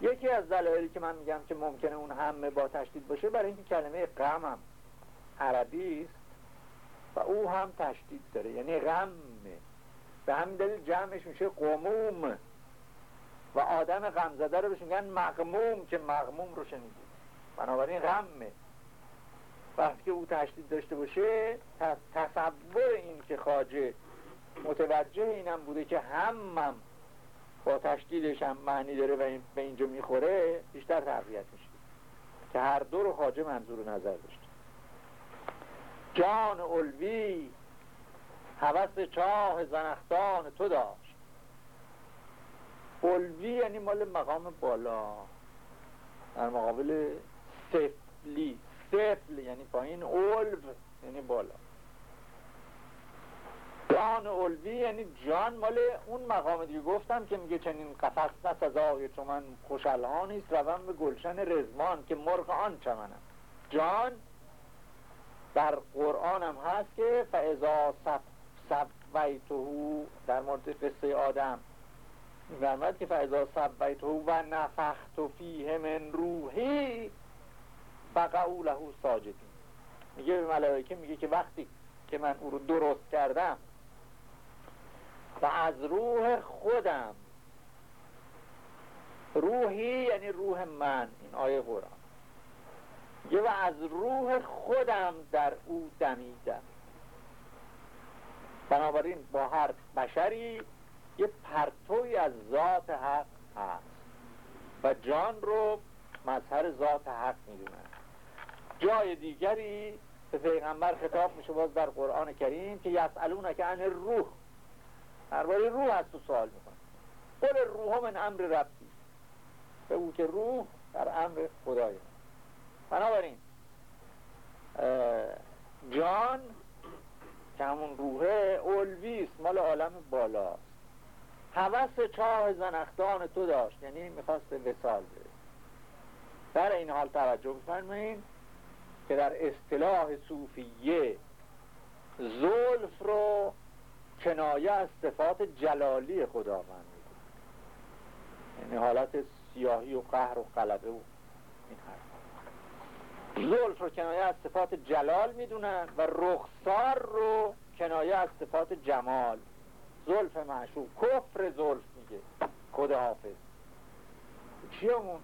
یکی از دلایلی که من میگم که ممکنه اون همه با تشدید باشه برای اینکه کلمه غم هم عربی است و او هم تشدید داره. یعنی غمه. به همین دلیل جمعش میشه قموم. و آدم غم زده رو بهش میگن مغموم که مغموم رو شنیدید بنابراین غمه. وقتی که او تشدید داشته باشه تصور این که خاجه متوجه اینم بوده که همم با تشدیدش هم معنی داره و به اینجا می‌خوره بیشتر تقویت میشه. که هر دو رو خاجه منظور نظر داشته. جان علوی حوث چاه زنختان تو داشت. علوی یعنی مال مقام بالا. در مقابل سفلی سفل یعنی پایین علو یعنی بالا. جان علوی یعنی جان مال اون مقام دیگه. گفتم که میگه چنین قفص نسزای چون من خوشالها نیست به گلشن رزمان که مرغ آن چمنم. جان در قرآن هم هست که فعضا سبویتهو در مورد قصه آدم. میفرمد که فعضا سبویتهو و نفخت فیه من روحی فقعو له ساجدین میگه به ملائکه میگه که وقتی که من او رو درست کردم و از روح خودم روحی یعنی روح من این آیه قرآن. و از روح خودم در او دمیدم. بنابراین با هر بشری یه پرتوی از ذات حق هست و جان رو مظهر ذات حق می‌دونن جای دیگری به پیغمبر خطاب میشه باز در قرآن کریم که یسالون که عن روح درباره روح از تو سوال می‌کنه قول روح من امر ربی. به او که روح در امر خدای بنابراین جان که همون روحه اولویست مال عالم بالاست. حوث چاه زنختان تو داشت یعنی می‌خواست به وسال بره. در این حال توجه بفرمایید که در اصطلاح صوفیه زلف رو کنایه از صفات جلالی خداوند یعنی حالت سیاهی و قهر و قلبه و این حرف. زلف رو کنایه از صفات جلال می‌دونن و رخسار رو کنایه از صفات جمال. زلف معشوق کفر زلف میگه. خود حافظ. چیه اون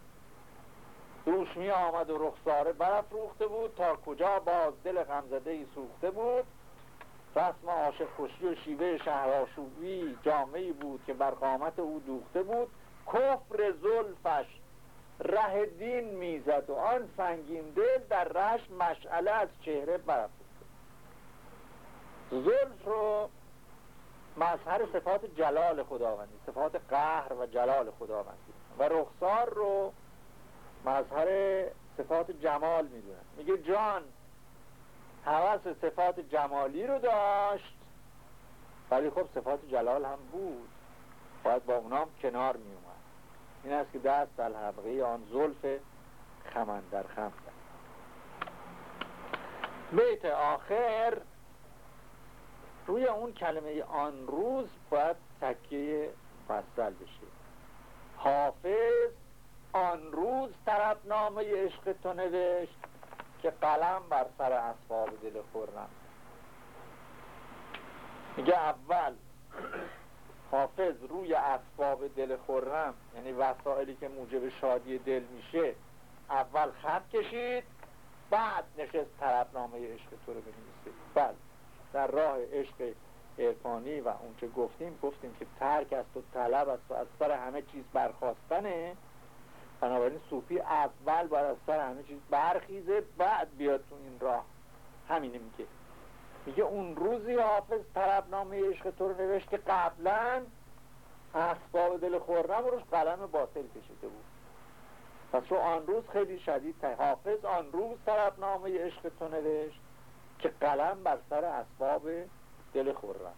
دوش می آمد و رخساره برافروخته بود. تا کجا باز دل غمزده ای سوخته بود؟ رسم عاشق کشی و شیوه شهرآشوبی جامعی بود که بر قامت او دوخته بود. کفر زلفش ره دین می‌زد و آن سنگین دل در رهش مشعله از چهره برافروخته زلف رو مظهر صفات جلال خداوندی صفات قهر و جلال خداوندی. و رخسار رو مظهر صفات جمال می‌دونن. میگه جان حوث صفات جمالی رو داشت ولی خب صفات جلال هم بود. باید با اونام کنار می اومد این است که دست در حلقه آن زلف خمن در خم بیت آخر روی اون کلمه آن روز باید تکیه فصل بشه. حافظ آن روز نامه عشق تو نوشت که قلم بر سر اسباب دل خورم میگه اول حافظ روی اسباب دل خورم یعنی وسائلی که موجب شادی دل میشه اول خط کشید بعد نشست نامه عشق تو رو بنویسه. بله در راه عشق عرفانی و اون که گفتیم گفتیم که ترک است و طلب است و از سر همه چیز برخواستنه. بنابراین صوفی اول باید از سر همه چیز برخیزه بعد بیاد تو این راه. همینه میگه. میگه اون روزی حافظ طلبنامه عشق تو رو نوشت که قبلا اسباب دل خورم روش قلم باطل کشیده بود. پس رو آن روز خیلی شدید حافظ آن روز طلبنامه عشق تو نوشت که قلم بر سر اسباب دل خورم